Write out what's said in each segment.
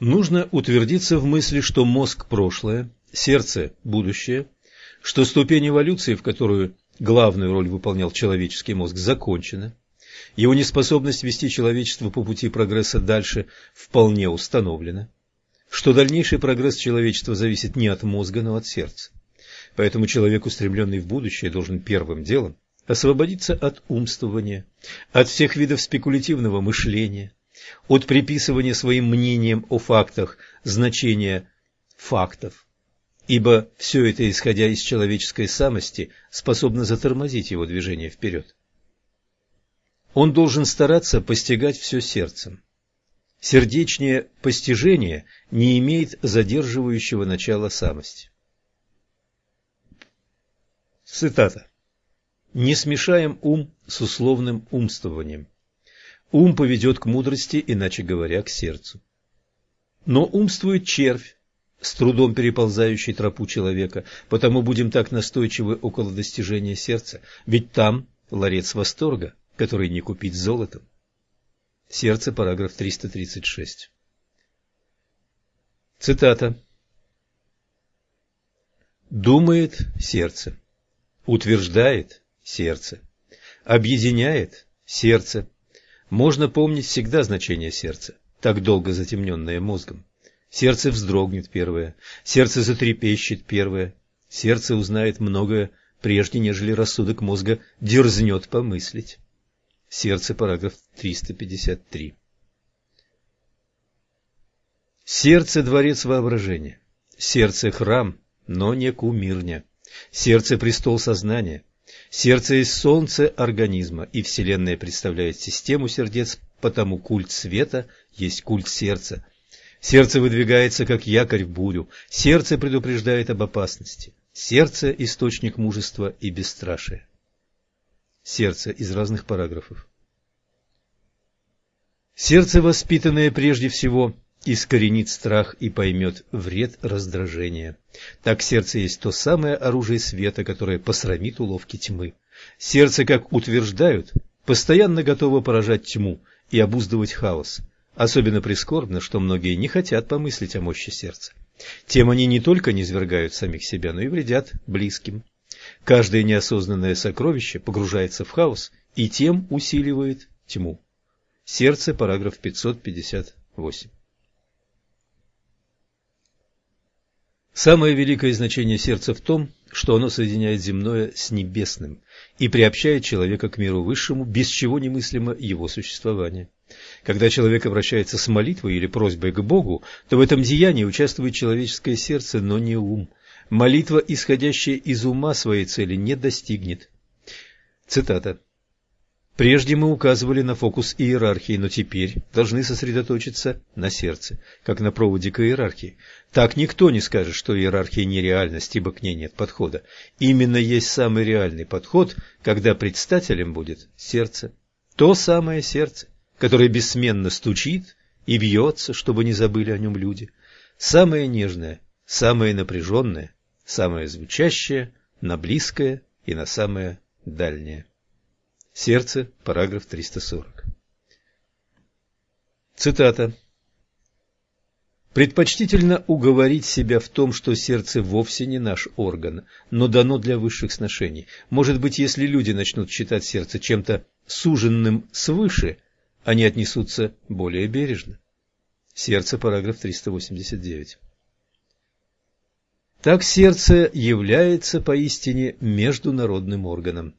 Нужно утвердиться в мысли, что мозг – прошлое, сердце – будущее, что ступень эволюции, в которую главную роль выполнял человеческий мозг, закончена, его неспособность вести человечество по пути прогресса дальше вполне установлена, что дальнейший прогресс человечества зависит не от мозга, но от сердца. Поэтому человек, устремленный в будущее, должен первым делом освободиться от умствования, от всех видов спекулятивного мышления, от приписывания своим мнениям о фактах значения фактов, ибо все это, исходя из человеческой самости, способно затормозить его движение вперед. Он должен стараться постигать все сердцем. Сердечнее постижение не имеет задерживающего начала самости. Цитата. «Не смешаем ум с условным умствованием. Ум поведет к мудрости, иначе говоря, к сердцу. Но умствует червь, с трудом переползающий тропу человека, потому будем так настойчивы около достижения сердца, ведь там ларец восторга, который не купить золотом. Сердце, параграф 336. Цитата. «Думает сердце, утверждает сердце, объединяет сердце, можно помнить всегда значение сердца, так долго затемненное мозгом. Сердце вздрогнет первое, сердце затрепещет первое, сердце узнает многое, прежде нежели рассудок мозга дерзнет помыслить. Сердце, параграф 353. Сердце – дворец воображения, сердце – храм, но не кумирня, сердце – престол сознания, Сердце есть солнце организма, и Вселенная представляет систему сердец, потому культ света есть культ сердца. Сердце выдвигается как якорь в бурю, сердце предупреждает об опасности. Сердце – источник мужества и бесстрашия. Сердце из разных параграфов. Сердце, воспитанное прежде всего искоренит страх и поймет вред раздражения. Так сердце есть то самое оружие света, которое посрамит уловки тьмы. Сердце, как утверждают, постоянно готово поражать тьму и обуздывать хаос. Особенно прискорбно, что многие не хотят помыслить о мощи сердца. Тем они не только не свергают самих себя, но и вредят близким. Каждое неосознанное сокровище погружается в хаос и тем усиливает тьму. Сердце, параграф 558. Самое великое значение сердца в том, что оно соединяет земное с небесным и приобщает человека к миру высшему, без чего немыслимо его существование. Когда человек обращается с молитвой или просьбой к Богу, то в этом деянии участвует человеческое сердце, но не ум. Молитва, исходящая из ума своей цели, не достигнет. Цитата. Прежде мы указывали на фокус иерархии, но теперь должны сосредоточиться на сердце, как на проводе к иерархии. Так никто не скажет, что иерархия нереальность, ибо к ней нет подхода. Именно есть самый реальный подход, когда предстателем будет сердце. То самое сердце, которое бессменно стучит и бьется, чтобы не забыли о нем люди. Самое нежное, самое напряженное, самое звучащее, на близкое и на самое дальнее. Сердце, параграф 340. Цитата. Предпочтительно уговорить себя в том, что сердце вовсе не наш орган, но дано для высших сношений. Может быть, если люди начнут считать сердце чем-то суженным свыше, они отнесутся более бережно. Сердце, параграф 389. Так сердце является поистине международным органом.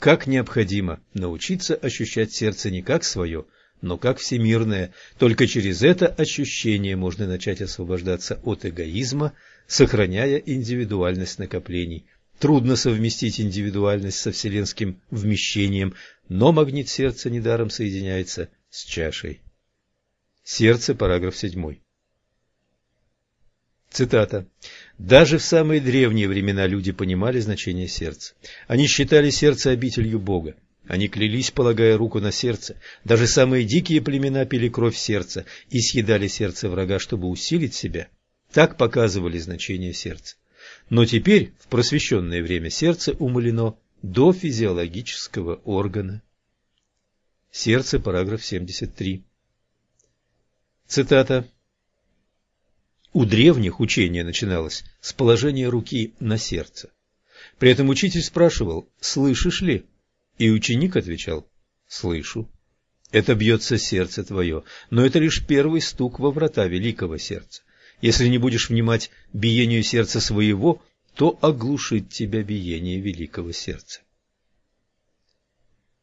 Как необходимо научиться ощущать сердце не как свое, но как всемирное. Только через это ощущение можно начать освобождаться от эгоизма, сохраняя индивидуальность накоплений. Трудно совместить индивидуальность со вселенским вмещением, но магнит сердца недаром соединяется с чашей. Сердце, параграф 7. Цитата. Даже в самые древние времена люди понимали значение сердца. Они считали сердце обителью Бога. Они клялись, полагая руку на сердце. Даже самые дикие племена пили кровь сердца и съедали сердце врага, чтобы усилить себя. Так показывали значение сердца. Но теперь, в просвещенное время, сердце умолено до физиологического органа. Сердце, параграф 73. Цитата. У древних учение начиналось с положения руки на сердце. При этом учитель спрашивал «Слышишь ли?» И ученик отвечал «Слышу». Это бьется сердце твое, но это лишь первый стук во врата великого сердца. Если не будешь внимать биению сердца своего, то оглушит тебя биение великого сердца.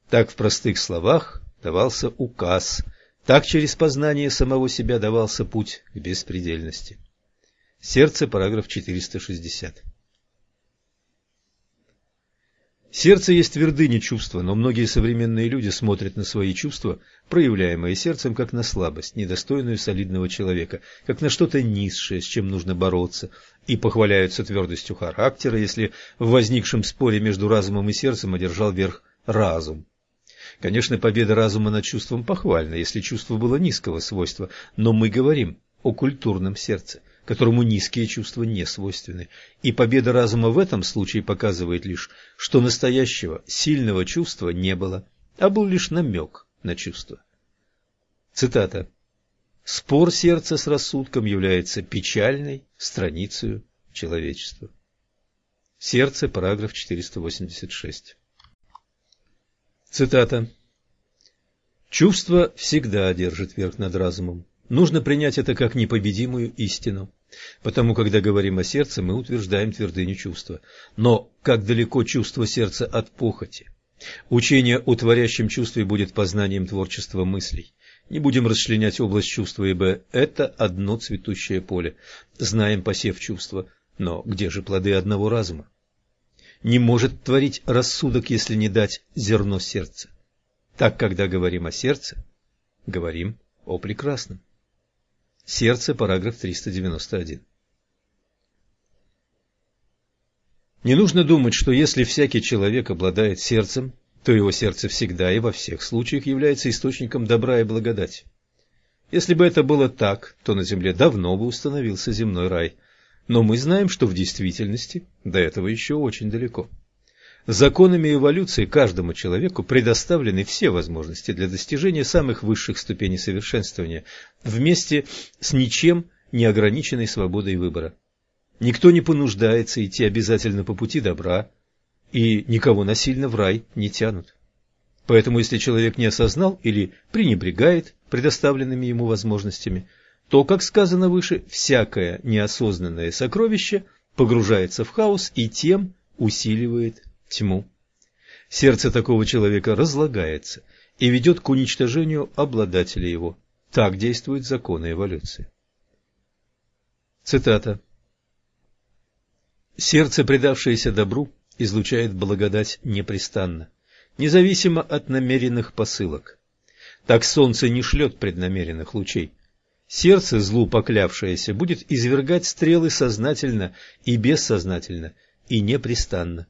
Так в простых словах давался указ – так через познание самого себя давался путь к беспредельности. Сердце, параграф 460. Сердце есть твердыня чувства, но многие современные люди смотрят на свои чувства, проявляемые сердцем, как на слабость, недостойную солидного человека, как на что-то низшее, с чем нужно бороться, и похваляются твердостью характера, если в возникшем споре между разумом и сердцем одержал верх разум. Конечно, победа разума над чувством похвальна, если чувство было низкого свойства, но мы говорим о культурном сердце, которому низкие чувства не свойственны. И победа разума в этом случае показывает лишь, что настоящего сильного чувства не было, а был лишь намек на чувство. Цитата. «Спор сердца с рассудком является печальной страницей человечества». Сердце, параграф 486. Цитата. «Чувство всегда держит верх над разумом. Нужно принять это как непобедимую истину. Потому, когда говорим о сердце, мы утверждаем твердыню чувства. Но как далеко чувство сердца от похоти? Учение о творящем чувстве будет познанием творчества мыслей. Не будем расчленять область чувства, ибо это одно цветущее поле. Знаем посев чувства, но где же плоды одного разума? Не может творить рассудок, если не дать зерно сердца. Так, когда говорим о сердце, говорим о прекрасном. Сердце, параграф 391. Не нужно думать, что если всякий человек обладает сердцем, то его сердце всегда и во всех случаях является источником добра и благодати. Если бы это было так, то на земле давно бы установился земной рай – но мы знаем, что в действительности до этого еще очень далеко. Законами эволюции каждому человеку предоставлены все возможности для достижения самых высших ступеней совершенствования вместе с ничем не ограниченной свободой выбора. Никто не понуждается идти обязательно по пути добра, и никого насильно в рай не тянут. Поэтому если человек не осознал или пренебрегает предоставленными ему возможностями, то, как сказано выше, всякое неосознанное сокровище погружается в хаос и тем усиливает тьму. Сердце такого человека разлагается и ведет к уничтожению обладателя его. Так действуют законы эволюции. Цитата. «Сердце, предавшееся добру, излучает благодать непрестанно, независимо от намеренных посылок. Так солнце не шлет преднамеренных лучей, Сердце, злу поклявшееся, будет извергать стрелы сознательно и бессознательно, и непрестанно.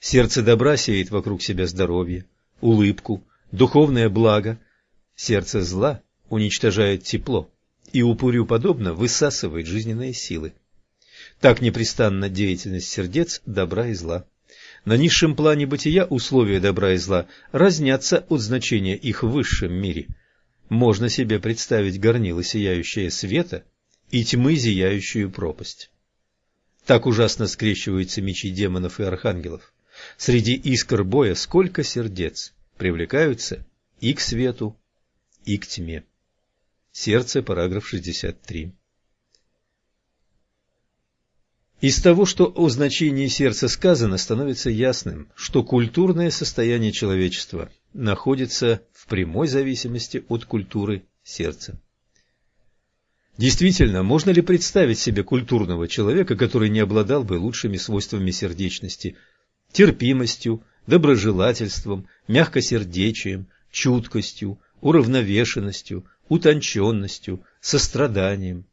Сердце добра сеет вокруг себя здоровье, улыбку, духовное благо. Сердце зла уничтожает тепло и упырю подобно высасывает жизненные силы. Так непрестанна деятельность сердец добра и зла. На низшем плане бытия условия добра и зла разнятся от значения их в высшем мире – можно себе представить горнило, сияющее света, и тьмы, зияющую пропасть. Так ужасно скрещиваются мечи демонов и архангелов. Среди искр боя сколько сердец привлекаются и к свету, и к тьме. Сердце, параграф 63. Из того, что о значении сердца сказано, становится ясным, что культурное состояние человечества находится в прямой зависимости от культуры сердца. Действительно, можно ли представить себе культурного человека, который не обладал бы лучшими свойствами сердечности, терпимостью, доброжелательством, мягкосердечием, чуткостью, уравновешенностью, утонченностью, состраданием,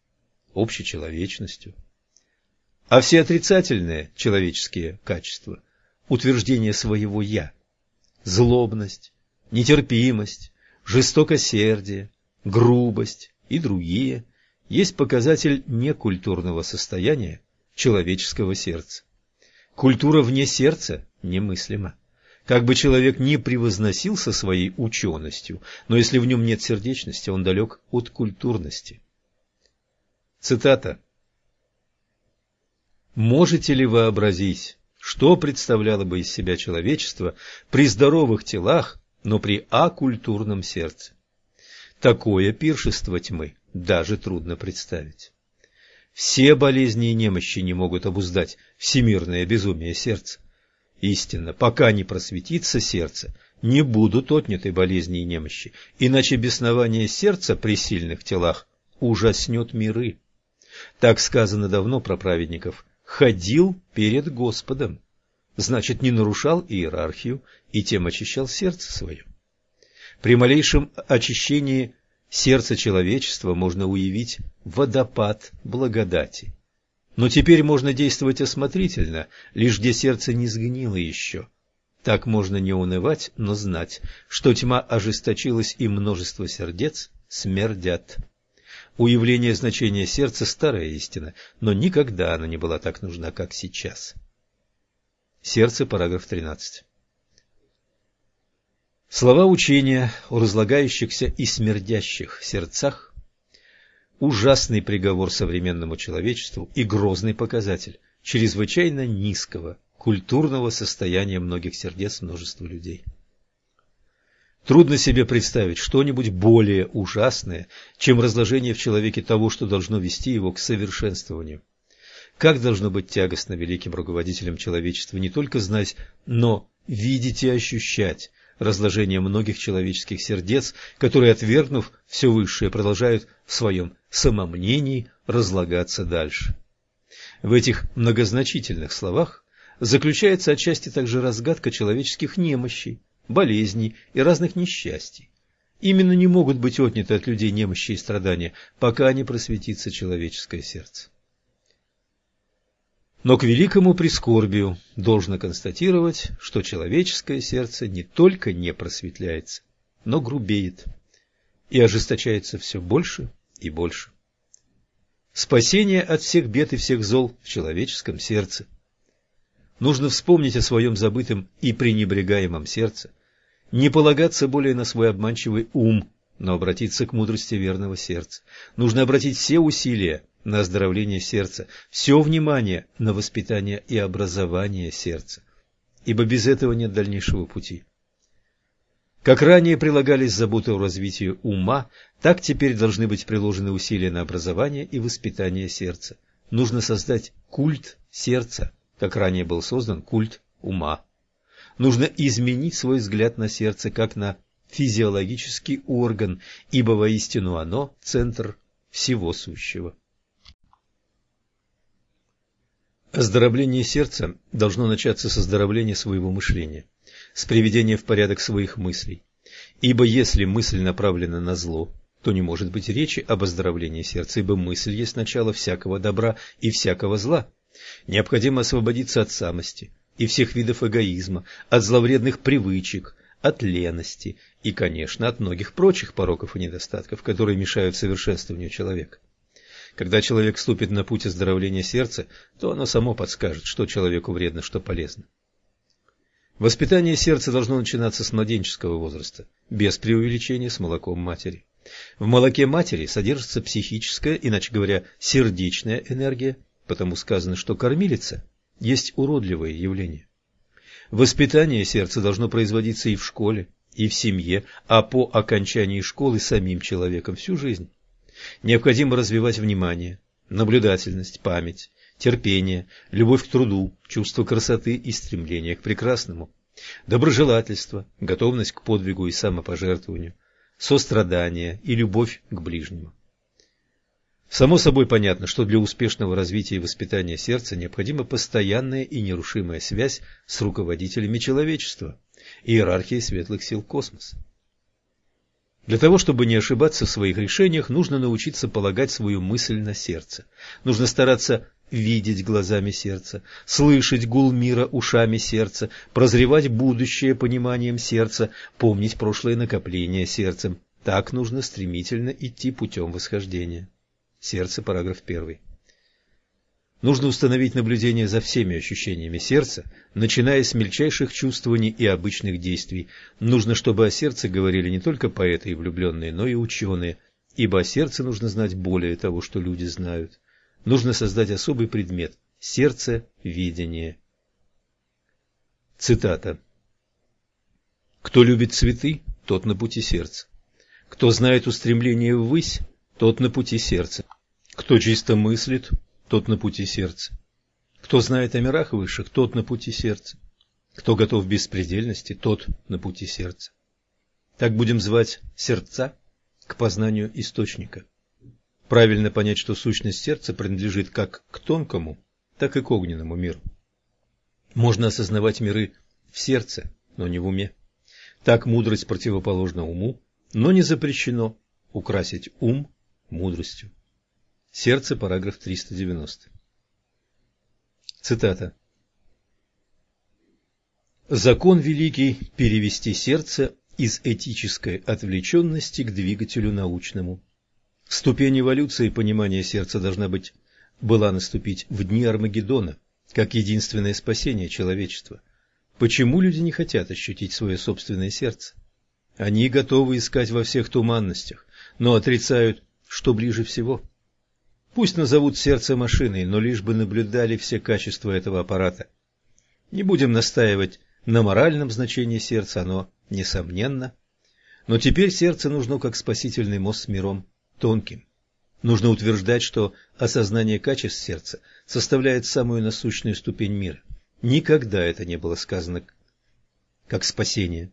общечеловечностью? А все отрицательные человеческие качества – утверждение своего «я», злобность, нетерпимость, жестокосердие, грубость и другие – есть показатель некультурного состояния человеческого сердца. Культура вне сердца немыслима. Как бы человек ни превозносился своей ученостью, но если в нем нет сердечности, он далек от культурности. Цитата Можете ли вообразить, что представляло бы из себя человечество при здоровых телах, но при акультурном сердце? Такое пиршество тьмы даже трудно представить. Все болезни и немощи не могут обуздать всемирное безумие сердца. Истинно, пока не просветится сердце, не будут отняты болезни и немощи, иначе беснование сердца при сильных телах ужаснет миры. Так сказано давно про праведников. Ходил перед Господом. Значит, не нарушал иерархию и тем очищал сердце свое. При малейшем очищении сердца человечества можно уявить водопад благодати. Но теперь можно действовать осмотрительно, лишь где сердце не сгнило еще. Так можно не унывать, но знать, что тьма ожесточилась и множество сердец смердят. Уявление значения сердца – старая истина, но никогда она не была так нужна, как сейчас. Сердце, параграф 13. Слова учения о разлагающихся и смердящих сердцах – ужасный приговор современному человечеству и грозный показатель чрезвычайно низкого культурного состояния многих сердец множества людей. Трудно себе представить что-нибудь более ужасное, чем разложение в человеке того, что должно вести его к совершенствованию. Как должно быть тягостно великим руководителям человечества не только знать, но видеть и ощущать разложение многих человеческих сердец, которые, отвергнув все высшее, продолжают в своем самомнении разлагаться дальше. В этих многозначительных словах заключается отчасти также разгадка человеческих немощей, болезней и разных несчастий. Именно не могут быть отняты от людей немощи и страдания, пока не просветится человеческое сердце. Но к великому прискорбию должно констатировать, что человеческое сердце не только не просветляется, но грубеет и ожесточается все больше и больше. Спасение от всех бед и всех зол в человеческом сердце. Нужно вспомнить о своем забытом и пренебрегаемом сердце, не полагаться более на свой обманчивый ум, но обратиться к мудрости верного сердца. Нужно обратить все усилия на оздоровление сердца, все внимание на воспитание и образование сердца, ибо без этого нет дальнейшего пути. Как ранее прилагались заботы о развитии ума, так теперь должны быть приложены усилия на образование и воспитание сердца. Нужно создать культ сердца, как ранее был создан культ ума. Нужно изменить свой взгляд на сердце как на физиологический орган, ибо воистину оно – центр всего сущего. Оздоровление сердца должно начаться с оздоровления своего мышления, с приведения в порядок своих мыслей. Ибо если мысль направлена на зло, то не может быть речи об оздоровлении сердца, ибо мысль есть начало всякого добра и всякого зла. Необходимо освободиться от самости и всех видов эгоизма, от зловредных привычек, от лености и, конечно, от многих прочих пороков и недостатков, которые мешают совершенствованию человека. Когда человек вступит на путь оздоровления сердца, то оно само подскажет, что человеку вредно, что полезно. Воспитание сердца должно начинаться с младенческого возраста, без преувеличения с молоком матери. В молоке матери содержится психическая, иначе говоря, сердечная энергия, потому сказано, что кормилица есть уродливое явление. Воспитание сердца должно производиться и в школе, и в семье, а по окончании школы самим человеком всю жизнь. Необходимо развивать внимание, наблюдательность, память, терпение, любовь к труду, чувство красоты и стремление к прекрасному, доброжелательство, готовность к подвигу и самопожертвованию, сострадание и любовь к ближнему. Само собой понятно, что для успешного развития и воспитания сердца необходима постоянная и нерушимая связь с руководителями человечества, иерархией светлых сил космоса. Для того, чтобы не ошибаться в своих решениях, нужно научиться полагать свою мысль на сердце. Нужно стараться видеть глазами сердца, слышать гул мира ушами сердца, прозревать будущее пониманием сердца, помнить прошлое накопление сердцем. Так нужно стремительно идти путем восхождения. Сердце, параграф первый. Нужно установить наблюдение за всеми ощущениями сердца, начиная с мельчайших чувствований и обычных действий. Нужно, чтобы о сердце говорили не только поэты и влюбленные, но и ученые, ибо о сердце нужно знать более того, что люди знают. Нужно создать особый предмет сердце видение. Цитата. «Кто любит цветы, тот на пути сердца. Кто знает устремление ввысь, тот на пути сердца. Кто чисто мыслит, тот на пути сердца. Кто знает о мирах высших, тот на пути сердца. Кто готов к беспредельности, тот на пути сердца. Так будем звать сердца к познанию источника. Правильно понять, что сущность сердца принадлежит как к тонкому, так и к огненному миру. Можно осознавать миры в сердце, но не в уме. Так мудрость противоположна уму, но не запрещено украсить ум мудростью. Сердце, параграф 390. Цитата. Закон великий – перевести сердце из этической отвлеченности к двигателю научному. Ступень эволюции понимания сердца должна быть была наступить в дни Армагеддона, как единственное спасение человечества. Почему люди не хотят ощутить свое собственное сердце? Они готовы искать во всех туманностях, но отрицают, что ближе всего. Пусть назовут сердце машиной, но лишь бы наблюдали все качества этого аппарата. Не будем настаивать на моральном значении сердца, оно несомненно. Но теперь сердце нужно как спасительный мост с миром тонким. Нужно утверждать, что осознание качеств сердца составляет самую насущную ступень мира. Никогда это не было сказано как спасение.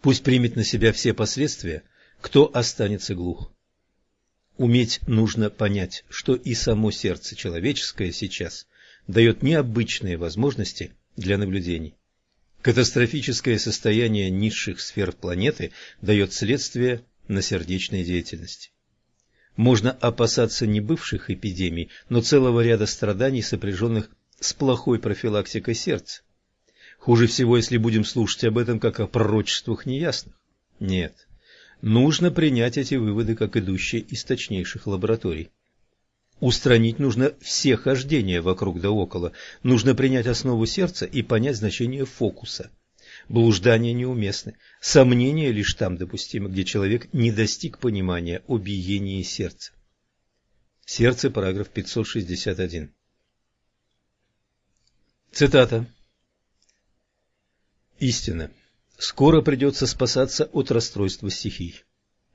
Пусть примет на себя все последствия, кто останется глух. Уметь нужно понять, что и само сердце человеческое сейчас дает необычные возможности для наблюдений. Катастрофическое состояние низших сфер планеты дает следствие на сердечной деятельности. Можно опасаться не бывших эпидемий, но целого ряда страданий, сопряженных с плохой профилактикой сердца. Хуже всего, если будем слушать об этом как о пророчествах неясных. Нет, нужно принять эти выводы как идущие из точнейших лабораторий. Устранить нужно все хождения вокруг да около, нужно принять основу сердца и понять значение фокуса. Блуждания неуместны, сомнения лишь там допустимы, где человек не достиг понимания о биении сердца. Сердце, параграф 561. Цитата. Истина. Скоро придется спасаться от расстройства стихий.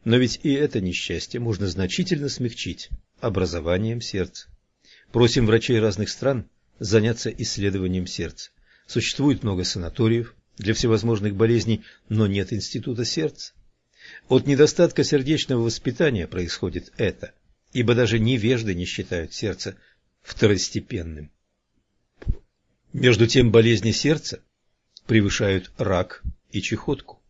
Но ведь и это несчастье можно значительно смягчить образованием сердца. Просим врачей разных стран заняться исследованием сердца. Существует много санаториев для всевозможных болезней, но нет института сердца. От недостатка сердечного воспитания происходит это, ибо даже невежды не считают сердце второстепенным. Между тем болезни сердца превышают рак и чехотку.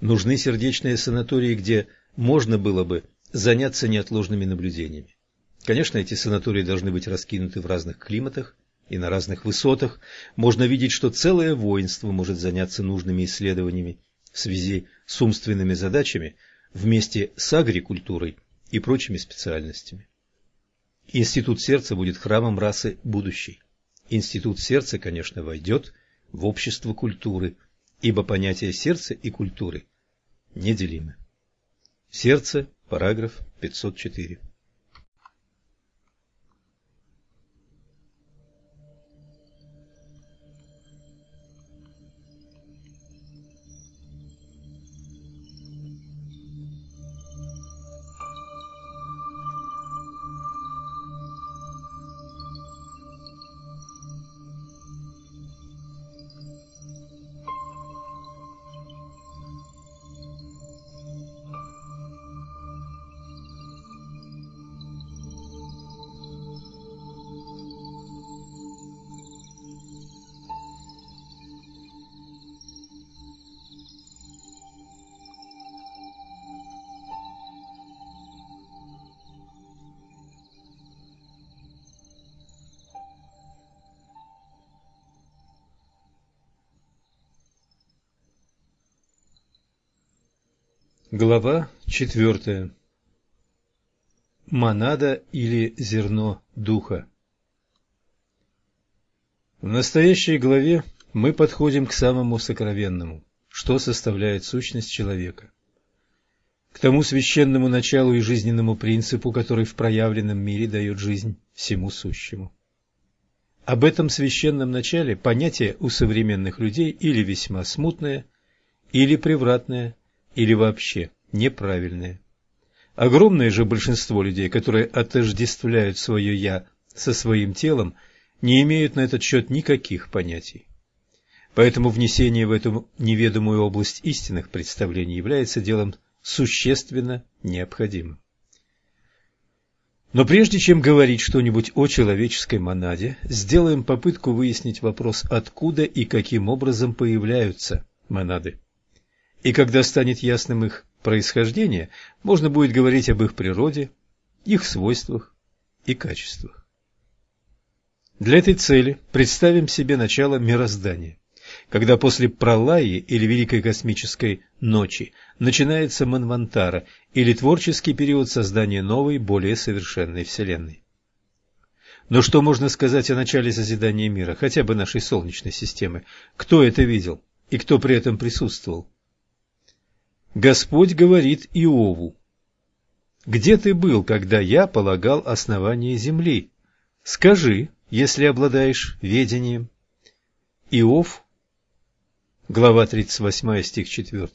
Нужны сердечные санатории, где можно было бы заняться неотложными наблюдениями. Конечно, эти санатории должны быть раскинуты в разных климатах и на разных высотах. Можно видеть, что целое воинство может заняться нужными исследованиями в связи с умственными задачами вместе с агрикультурой и прочими специальностями. Институт сердца будет храмом расы будущей. Институт сердца, конечно, войдет в общество культуры, ибо понятия сердца и культуры неделимы. Сердце, параграф 504. Глава четвертая. Монада или зерно духа. В настоящей главе мы подходим к самому сокровенному, что составляет сущность человека. К тому священному началу и жизненному принципу, который в проявленном мире дает жизнь всему сущему. об этом священном начале понятие у современных людей или весьма смутное, или превратное, или вообще неправильное. Огромное же большинство людей, которые отождествляют свое «я» со своим телом, не имеют на этот счет никаких понятий. Поэтому внесение в эту неведомую область истинных представлений является делом существенно необходимым. Но прежде чем говорить что-нибудь о человеческой монаде, сделаем попытку выяснить вопрос, откуда и каким образом появляются монады. И когда станет ясным их происхождение, можно будет говорить об их природе, их свойствах и качествах. Для этой цели представим себе начало мироздания, когда после пролаи или Великой космической ночи начинается Манвантара или творческий период создания новой, более совершенной Вселенной. Но что можно сказать о начале созидания мира, хотя бы нашей Солнечной системы? Кто это видел и кто при этом присутствовал? Господь говорит Иову, «Где ты был, когда я полагал основание земли? Скажи, если обладаешь ведением». Иов, глава 38, стих 4.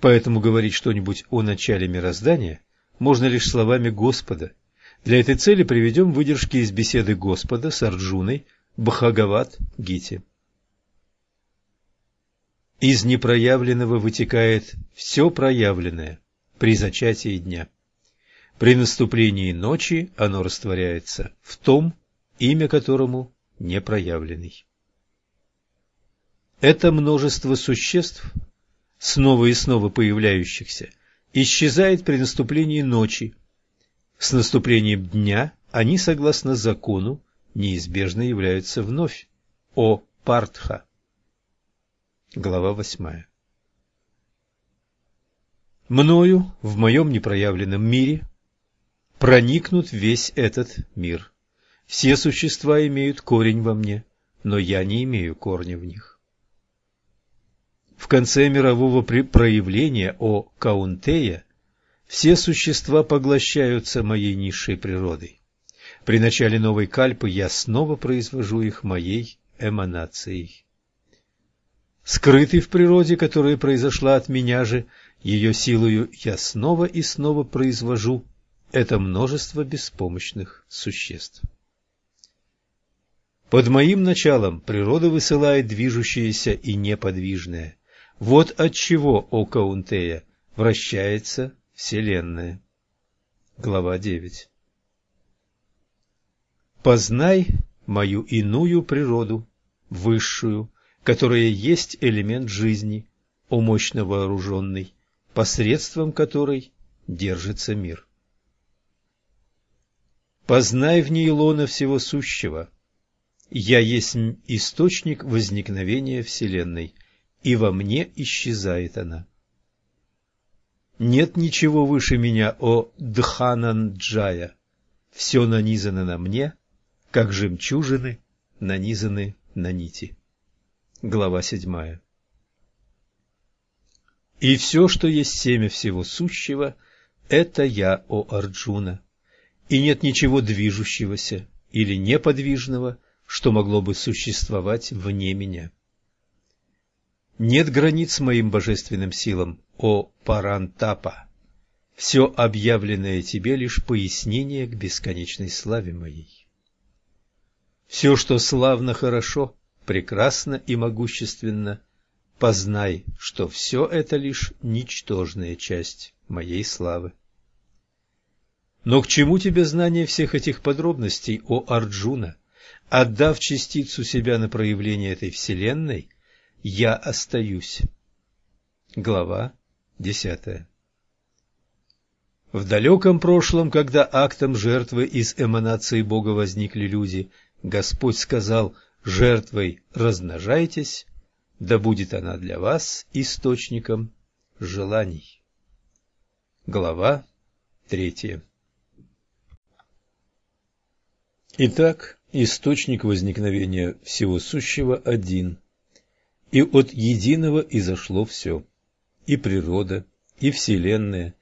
Поэтому говорить что-нибудь о начале мироздания можно лишь словами Господа. Для этой цели приведем выдержки из беседы Господа с Арджуной Бхагават Гите. Из непроявленного вытекает все проявленное при зачатии дня. При наступлении ночи оно растворяется в том, имя которому непроявленный. Это множество существ – снова и снова появляющихся, исчезает при наступлении ночи. С наступлением дня они, согласно закону, неизбежно являются вновь. О Партха. Глава восьмая. Мною, в моем непроявленном мире, проникнут весь этот мир. Все существа имеют корень во мне, но я не имею корня в них. В конце мирового проявления о Каунтея все существа поглощаются моей низшей природой. При начале новой кальпы я снова произвожу их моей эманацией. Скрытый в природе, которая произошла от меня же, ее силою я снова и снова произвожу это множество беспомощных существ. Под моим началом природа высылает движущееся и неподвижное. Вот от чего, о Каунтея, вращается Вселенная. Глава 9 Познай мою иную природу, высшую, которая есть элемент жизни, о мощно вооруженный, посредством которой держится мир. Познай в ней лона всего сущего. Я есть источник возникновения Вселенной – и во мне исчезает она. Нет ничего выше меня, о Дхананджая. Все нанизано на мне, как жемчужины нанизаны на нити. Глава седьмая. И все, что есть семя всего сущего, это я, о Арджуна. И нет ничего движущегося или неподвижного, что могло бы существовать вне меня. Нет границ моим божественным силам, о Парантапа. Все объявленное тебе лишь пояснение к бесконечной славе моей. Все, что славно хорошо, прекрасно и могущественно, познай, что все это лишь ничтожная часть моей славы. Но к чему тебе знание всех этих подробностей, о Арджуна? Отдав частицу себя на проявление этой вселенной – я остаюсь. Глава десятая В далеком прошлом, когда актом жертвы из эманации Бога возникли люди, Господь сказал «Жертвой размножайтесь, да будет она для вас источником желаний». Глава третья. Итак, источник возникновения всего сущего один – и от единого изошло все, и природа, и вселенная,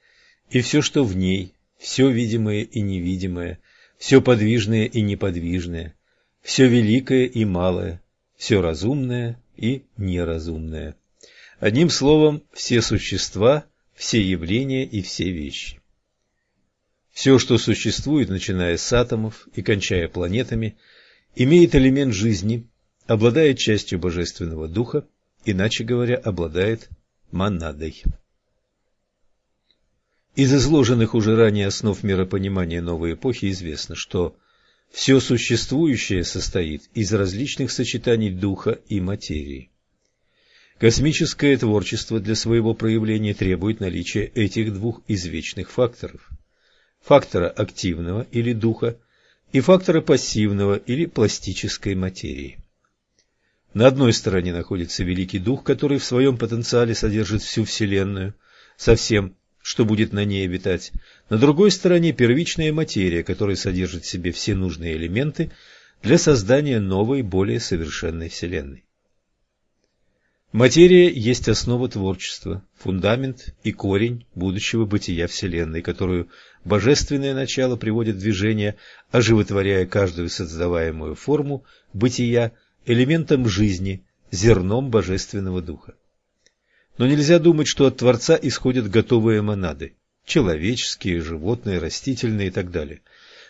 и все, что в ней, все видимое и невидимое, все подвижное и неподвижное, все великое и малое, все разумное и неразумное. Одним словом, все существа, все явления и все вещи. Все, что существует, начиная с атомов и кончая планетами, имеет элемент жизни, обладает частью Божественного Духа, иначе говоря, обладает монадой. Из изложенных уже ранее основ миропонимания новой эпохи известно, что все существующее состоит из различных сочетаний духа и материи. Космическое творчество для своего проявления требует наличия этих двух извечных факторов – фактора активного или духа и фактора пассивного или пластической материи. На одной стороне находится Великий Дух, который в своем потенциале содержит всю Вселенную, со всем, что будет на ней обитать. На другой стороне первичная материя, которая содержит в себе все нужные элементы для создания новой, более совершенной Вселенной. Материя есть основа творчества, фундамент и корень будущего бытия Вселенной, которую божественное начало приводит в движение, оживотворяя каждую создаваемую форму бытия элементом жизни, зерном божественного духа. Но нельзя думать, что от Творца исходят готовые монады – человеческие, животные, растительные и так далее.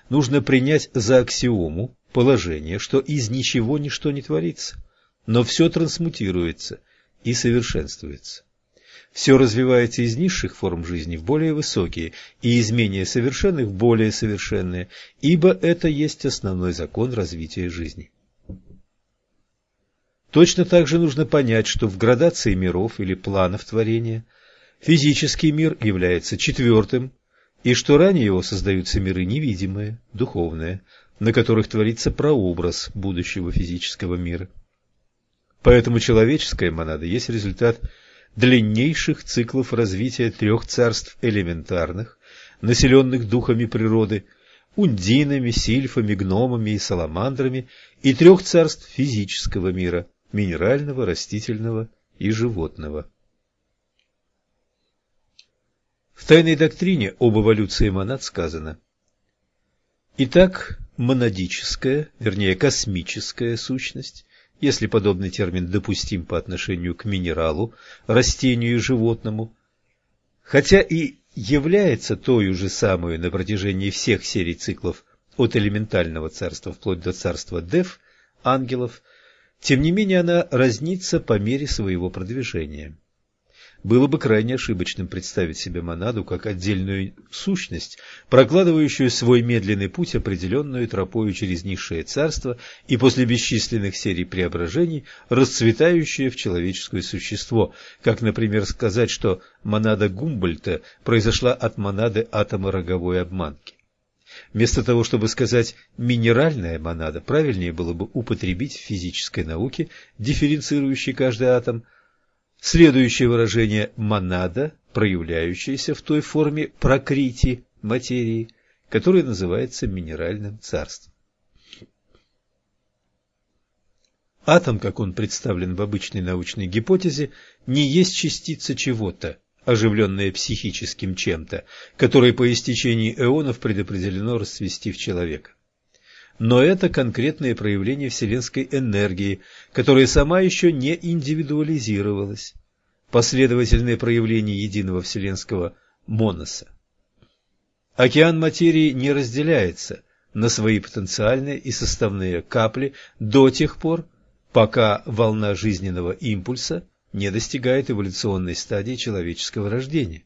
Нужно принять за аксиому положение, что из ничего ничто не творится, но все трансмутируется – и совершенствуется. Все развивается из низших форм жизни в более высокие и из менее совершенных в более совершенные, ибо это есть основной закон развития жизни. Точно так же нужно понять, что в градации миров или планов творения физический мир является четвертым, и что ранее его создаются миры невидимые, духовные, на которых творится прообраз будущего физического мира. Поэтому человеческая монада есть результат длиннейших циклов развития трех царств элементарных, населенных духами природы, ундинами, сильфами, гномами и саламандрами, и трех царств физического мира – минерального, растительного и животного. В тайной доктрине об эволюции монад сказано Итак, монадическая, вернее космическая сущность если подобный термин допустим по отношению к минералу, растению и животному, хотя и является той же самой на протяжении всех серий циклов от элементального царства вплоть до царства Дев, ангелов, тем не менее она разнится по мере своего продвижения. Было бы крайне ошибочным представить себе монаду как отдельную сущность, прокладывающую свой медленный путь определенную тропою через низшее царство и после бесчисленных серий преображений расцветающее в человеческое существо, как, например, сказать, что монада Гумбольта произошла от монады атома роговой обманки. Вместо того, чтобы сказать «минеральная монада», правильнее было бы употребить в физической науке, дифференцирующей каждый атом, Следующее выражение «монада», проявляющееся в той форме прокрити материи, которая называется минеральным царством. Атом, как он представлен в обычной научной гипотезе, не есть частица чего-то, оживленная психическим чем-то, которое по истечении эонов предопределено расцвести в человека но это конкретное проявление вселенской энергии, которая сама еще не индивидуализировалась, последовательное проявление единого вселенского моноса. Океан материи не разделяется на свои потенциальные и составные капли до тех пор, пока волна жизненного импульса не достигает эволюционной стадии человеческого рождения.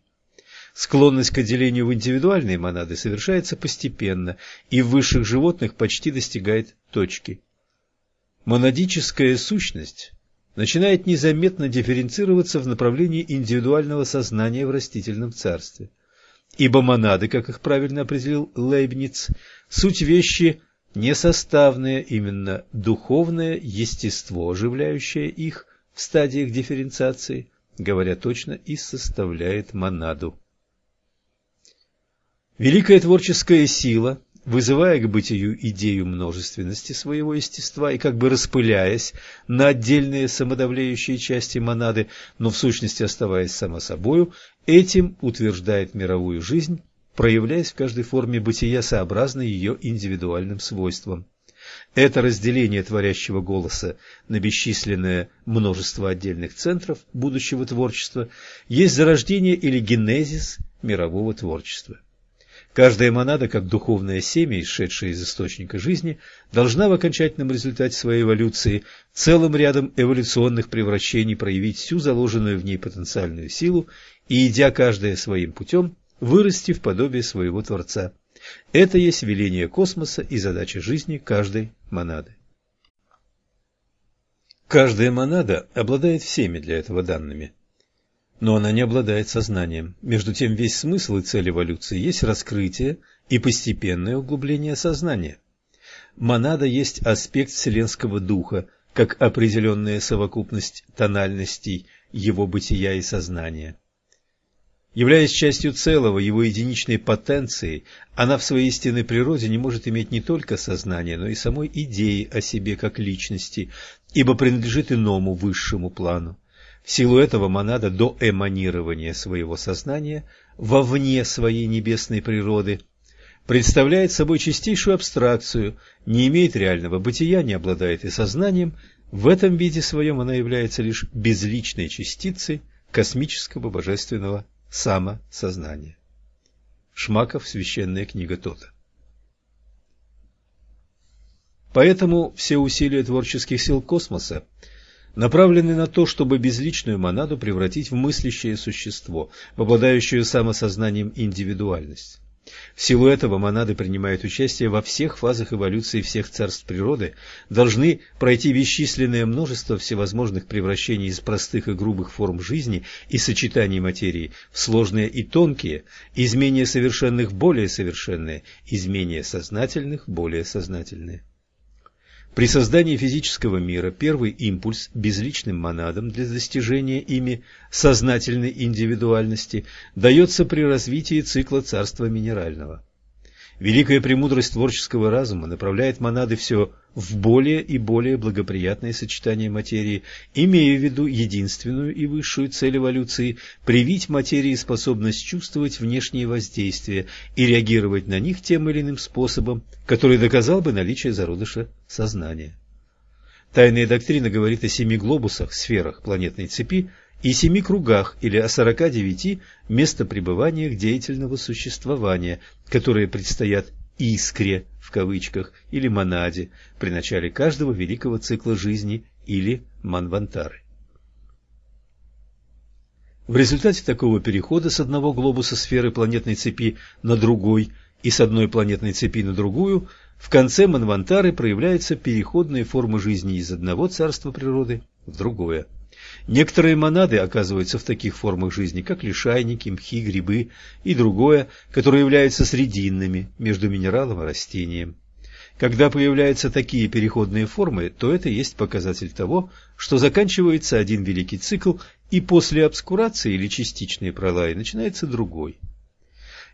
Склонность к отделению в индивидуальные монады совершается постепенно и в высших животных почти достигает точки. Монадическая сущность начинает незаметно дифференцироваться в направлении индивидуального сознания в растительном царстве. Ибо монады, как их правильно определил Лейбниц, суть вещи несоставные, именно духовное естество, оживляющее их стадиях дифференциации, говоря точно, и составляет монаду. Великая творческая сила, вызывая к бытию идею множественности своего естества и как бы распыляясь на отдельные самодавляющие части монады, но в сущности оставаясь само собою, этим утверждает мировую жизнь, проявляясь в каждой форме бытия сообразно ее индивидуальным свойствам. Это разделение творящего голоса на бесчисленное множество отдельных центров будущего творчества есть зарождение или генезис мирового творчества. Каждая монада, как духовное семя, исшедшее из источника жизни, должна в окончательном результате своей эволюции целым рядом эволюционных превращений проявить всю заложенную в ней потенциальную силу и, идя каждая своим путем, вырасти в подобие своего Творца. Это есть веление космоса и задача жизни каждой монады. Каждая монада обладает всеми для этого данными, но она не обладает сознанием. Между тем, весь смысл и цель эволюции есть раскрытие и постепенное углубление сознания. Монада есть аспект вселенского духа, как определенная совокупность тональностей его бытия и сознания. Являясь частью целого, его единичной потенцией, она в своей истинной природе не может иметь не только сознания, но и самой идеи о себе как личности, ибо принадлежит иному высшему плану. В силу этого монада до эманирования своего сознания вовне своей небесной природы представляет собой чистейшую абстракцию, не имеет реального бытия, не обладает и сознанием, в этом виде своем она является лишь безличной частицей космического божественного самосознание. Шмаков. Священная книга Тота. Поэтому все усилия творческих сил космоса направлены на то, чтобы безличную монаду превратить в мыслящее существо, в обладающую самосознанием индивидуальность. В силу этого монады принимают участие во всех фазах эволюции всех царств природы, должны пройти бесчисленное множество всевозможных превращений из простых и грубых форм жизни и сочетаний материи в сложные и тонкие, из менее совершенных более совершенные, из менее сознательных более сознательные. При создании физического мира первый импульс безличным монадам для достижения ими сознательной индивидуальности дается при развитии цикла царства минерального. Великая премудрость творческого разума направляет монады все в более и более благоприятное сочетание материи, имея в виду единственную и высшую цель эволюции – привить материи способность чувствовать внешние воздействия и реагировать на них тем или иным способом, который доказал бы наличие зародыша сознания. Тайная доктрина говорит о семи глобусах, сферах планетной цепи, и семи кругах или о сорока девяти местопребываниях деятельного существования, которые предстоят «искре» в кавычках или монаде при начале каждого великого цикла жизни или манвантары. В результате такого перехода с одного глобуса сферы планетной цепи на другой и с одной планетной цепи на другую в конце манвантары проявляются переходные формы жизни из одного царства природы в другое. Некоторые монады оказываются в таких формах жизни, как лишайники, мхи, грибы и другое, которые являются срединными между минералом и растением. Когда появляются такие переходные формы, то это есть показатель того, что заканчивается один великий цикл, и после обскурации или частичной пролаи начинается другой.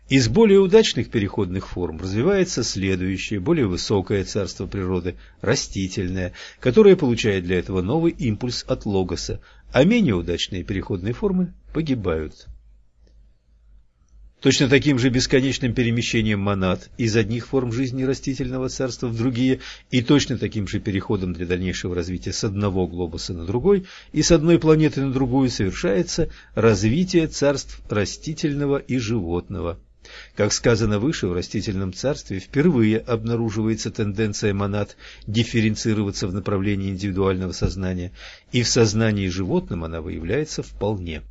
Из более удачных переходных форм развивается следующее, более высокое царство природы, растительное, которое получает для этого новый импульс от логоса, а менее удачные переходные формы погибают. Точно таким же бесконечным перемещением монад из одних форм жизни растительного царства в другие и точно таким же переходом для дальнейшего развития с одного глобуса на другой и с одной планеты на другую совершается развитие царств растительного и животного. Как сказано выше, в растительном царстве впервые обнаруживается тенденция монад дифференцироваться в направлении индивидуального сознания, и в сознании животным она выявляется вполне.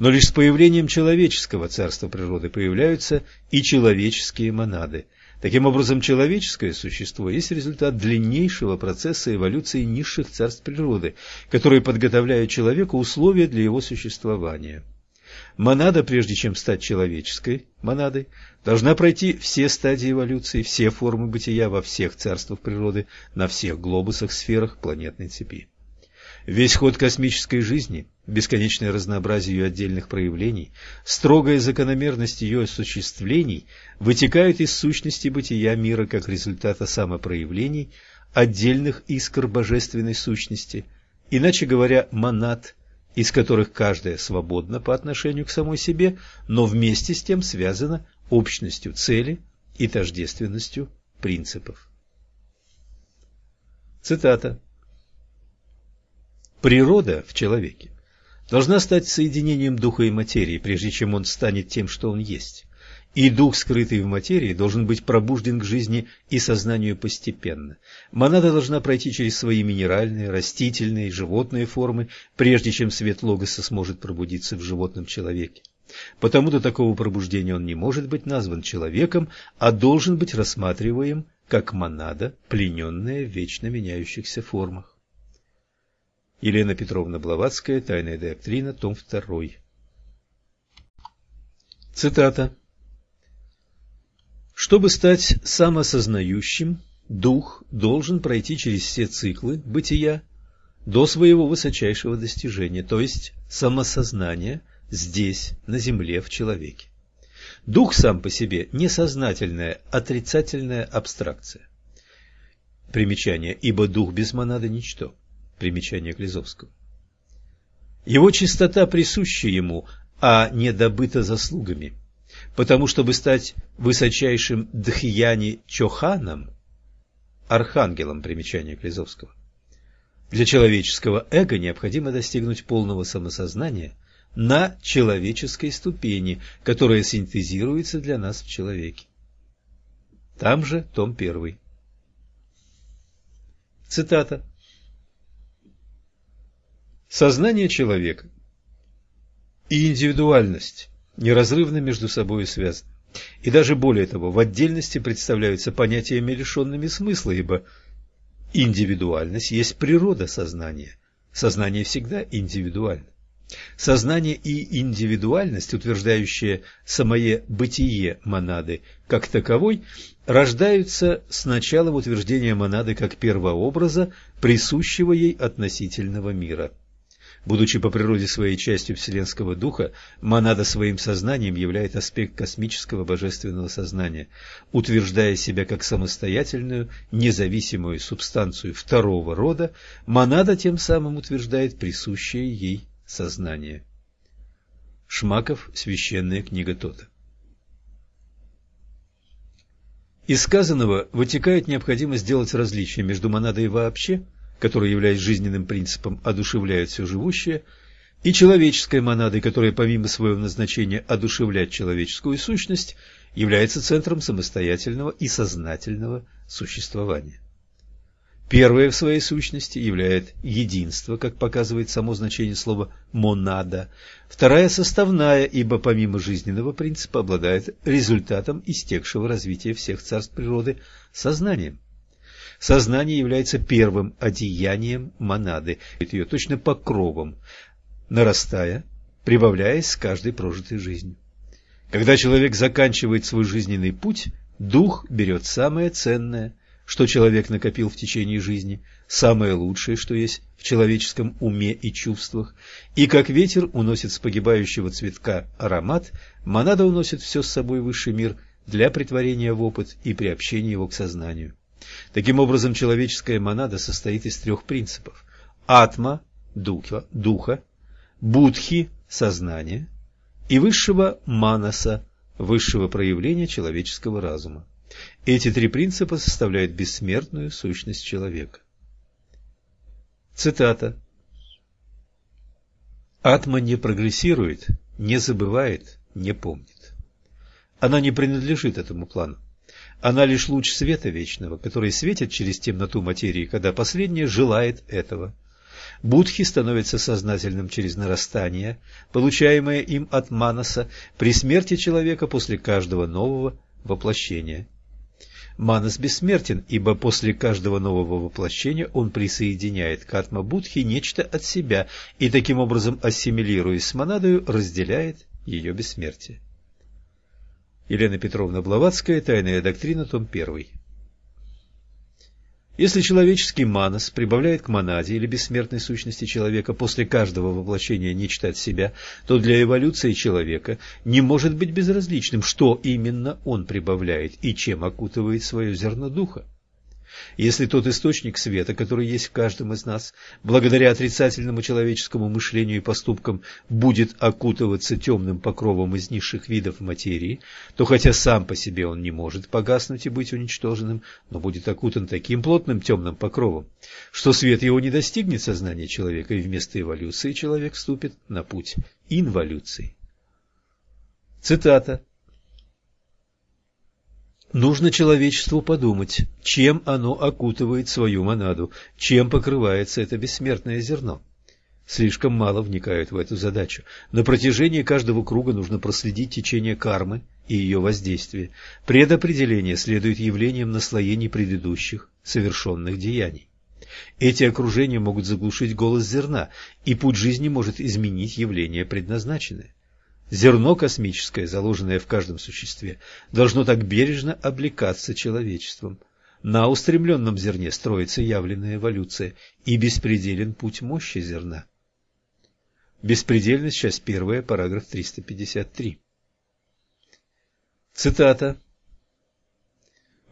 Но лишь с появлением человеческого царства природы появляются и человеческие монады. Таким образом, человеческое существо есть результат длиннейшего процесса эволюции низших царств природы, которые подготовляют человеку условия для его существования. Монада, прежде чем стать человеческой монадой, должна пройти все стадии эволюции, все формы бытия во всех царствах природы, на всех глобусах, сферах планетной цепи. Весь ход космической жизни, бесконечное разнообразие ее отдельных проявлений, строгая закономерность ее осуществлений вытекают из сущности бытия мира как результата самопроявлений отдельных искр божественной сущности, иначе говоря, монад, из которых каждая свободна по отношению к самой себе, но вместе с тем связана общностью цели и тождественностью принципов. Цитата. Природа в человеке должна стать соединением духа и материи, прежде чем он станет тем, что он есть. И дух, скрытый в материи, должен быть пробужден к жизни и сознанию постепенно. Монада должна пройти через свои минеральные, растительные животные формы, прежде чем свет логоса сможет пробудиться в животном человеке. Потому до такого пробуждения он не может быть назван человеком, а должен быть рассматриваем как монада, плененная в вечно меняющихся формах. Елена Петровна Блаватская, Тайная доктрина, том 2. Цитата. Чтобы стать самосознающим, дух должен пройти через все циклы бытия до своего высочайшего достижения, то есть самосознания здесь, на земле, в человеке. Дух сам по себе несознательная, отрицательная абстракция. Примечание, ибо дух без монады – ничто. Примечание Клизовского. Его чистота присуща ему, а не добыта заслугами. Потому, чтобы стать высочайшим Дхьяни Чоханом, архангелом примечания Клизовского, для человеческого эго необходимо достигнуть полного самосознания на человеческой ступени, которая синтезируется для нас в человеке. Там же том первый. Цитата. Сознание человека и индивидуальность неразрывно между собой связаны. И даже более того, в отдельности представляются понятиями, лишенными смысла, ибо индивидуальность есть природа сознания. Сознание всегда индивидуально. Сознание и индивидуальность, утверждающие самое бытие монады как таковой, рождаются с начала утверждения монады как первообраза, присущего ей относительного мира. Будучи по природе своей частью Вселенского Духа, монада своим сознанием являет аспект космического божественного сознания, утверждая себя как самостоятельную, независимую субстанцию второго рода, монада тем самым утверждает присущее ей сознание. Шмаков. Священная книга Тота. Из сказанного вытекает необходимость сделать различие между монадой вообще – который, являясь жизненным принципом, одушевляет все живущее, и человеческой монадой, которая помимо своего назначения одушевлять человеческую сущность, является центром самостоятельного и сознательного существования. Первое в своей сущности являет единство, как показывает само значение слова «монада». Вторая – составная, ибо помимо жизненного принципа обладает результатом истекшего развития всех царств природы – сознанием. Сознание является первым одеянием монады, ее точно покровом, нарастая, прибавляясь с каждой прожитой жизнью. Когда человек заканчивает свой жизненный путь, дух берет самое ценное, что человек накопил в течение жизни, самое лучшее, что есть в человеческом уме и чувствах, и как ветер уносит с погибающего цветка аромат, монада уносит все с собой высший мир для притворения в опыт и приобщения его к сознанию. Таким образом, человеческая монада состоит из трех принципов. Атма – духа, духа будхи – сознания и высшего манаса – высшего проявления человеческого разума. Эти три принципа составляют бессмертную сущность человека. Цитата. Атма не прогрессирует, не забывает, не помнит. Она не принадлежит этому плану. Она лишь луч света вечного, который светит через темноту материи, когда последняя желает этого. Будхи становится сознательным через нарастание, получаемое им от манаса при смерти человека после каждого нового воплощения. Манас бессмертен, ибо после каждого нового воплощения он присоединяет к атма-будхи нечто от себя и таким образом, ассимилируясь с монадою, разделяет ее бессмертие. Елена Петровна Блаватская, Тайная доктрина, том 1. Если человеческий манас прибавляет к монаде или бессмертной сущности человека после каждого воплощения нечто от себя, то для эволюции человека не может быть безразличным, что именно он прибавляет и чем окутывает свое зерно духа. Если тот источник света, который есть в каждом из нас, благодаря отрицательному человеческому мышлению и поступкам, будет окутываться темным покровом из низших видов материи, то хотя сам по себе он не может погаснуть и быть уничтоженным, но будет окутан таким плотным темным покровом, что свет его не достигнет сознания человека, и вместо эволюции человек вступит на путь инволюции. Цитата. Нужно человечеству подумать, чем оно окутывает свою монаду, чем покрывается это бессмертное зерно. Слишком мало вникают в эту задачу. На протяжении каждого круга нужно проследить течение кармы и ее воздействие. Предопределение следует явлениям наслоений предыдущих совершенных деяний. Эти окружения могут заглушить голос зерна, и путь жизни может изменить явление предназначенное. Зерно космическое, заложенное в каждом существе, должно так бережно облекаться человечеством. На устремленном зерне строится явленная эволюция и беспределен путь мощи зерна. Беспредельность, часть первая, параграф 353. Цитата.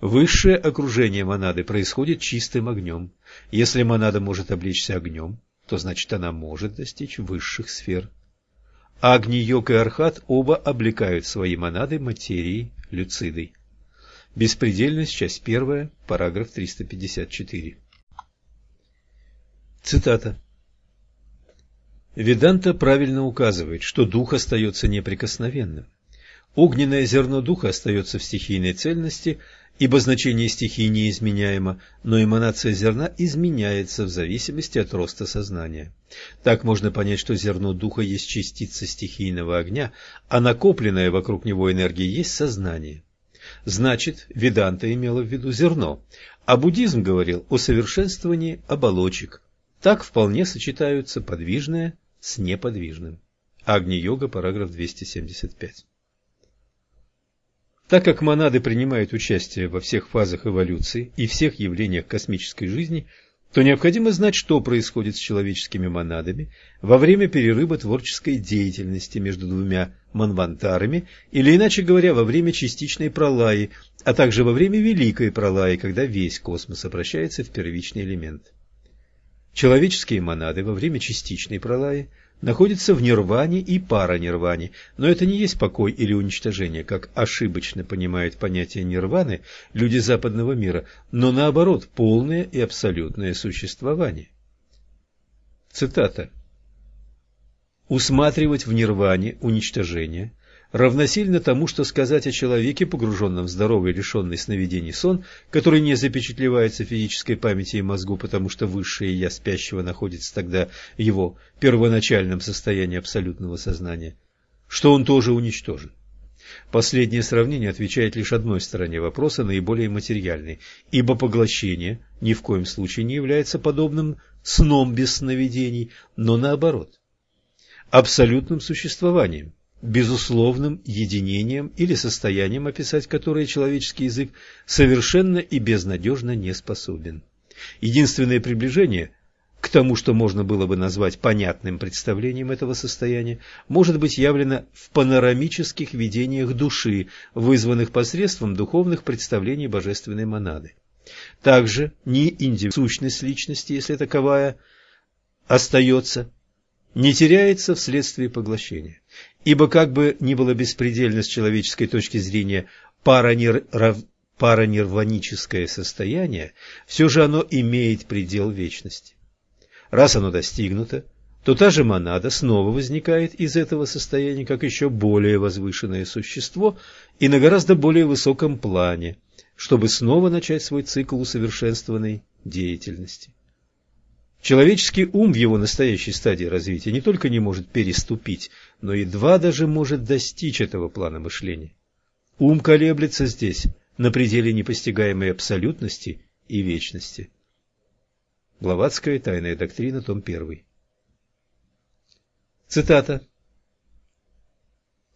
Высшее окружение монады происходит чистым огнем. Если монада может облечься огнем, то значит она может достичь высших сфер Агни-йог и Архат оба облекают свои монады материей люцидой. Беспредельность, часть первая, параграф 354. Цитата. Веданта правильно указывает, что дух остается неприкосновенным. Огненное зерно духа остается в стихийной цельности, ибо значение стихии неизменяемо, но эманация зерна изменяется в зависимости от роста сознания. Так можно понять, что зерно духа есть частица стихийного огня, а накопленная вокруг него энергия есть сознание. Значит, Веданта имела в виду зерно, а буддизм говорил о совершенствовании оболочек. Так вполне сочетаются подвижное с неподвижным. Агни-йога, параграф 275. Так как монады принимают участие во всех фазах эволюции и всех явлениях космической жизни, то необходимо знать, что происходит с человеческими монадами во время перерыва творческой деятельности между двумя манвантарами, или, иначе говоря, во время частичной пролаи, а также во время великой пролаи, когда весь космос обращается в первичный элемент. Человеческие монады во время частичной пролаи находится в нирване и паранирване, но это не есть покой или уничтожение, как ошибочно понимают понятие нирваны люди западного мира, но наоборот полное и абсолютное существование. Цитата. «Усматривать в нирване уничтожение равносильно тому, что сказать о человеке, погруженном в здоровый, лишенный сновидений сон, который не запечатлевается физической памяти и мозгу, потому что высшее «я» спящего находится тогда в его первоначальном состоянии абсолютного сознания, что он тоже уничтожен. Последнее сравнение отвечает лишь одной стороне вопроса, наиболее материальной, ибо поглощение ни в коем случае не является подобным сном без сновидений, но наоборот, абсолютным существованием, безусловным единением или состоянием, описать которое человеческий язык совершенно и безнадежно не способен. Единственное приближение к тому, что можно было бы назвать понятным представлением этого состояния, может быть явлено в панорамических видениях души, вызванных посредством духовных представлений божественной монады. Также ни индивидуальная сущность личности, если таковая остается, не теряется вследствие поглощения. Ибо как бы ни было беспредельно с человеческой точки зрения паранир... паранирваническое состояние, все же оно имеет предел вечности. Раз оно достигнуто, то та же монада снова возникает из этого состояния как еще более возвышенное существо и на гораздо более высоком плане, чтобы снова начать свой цикл усовершенствованной деятельности. Человеческий ум в его настоящей стадии развития не только не может переступить, но едва даже может достичь этого плана мышления. Ум колеблется здесь, на пределе непостигаемой абсолютности и вечности. Блаватская тайная доктрина, том 1. Цитата.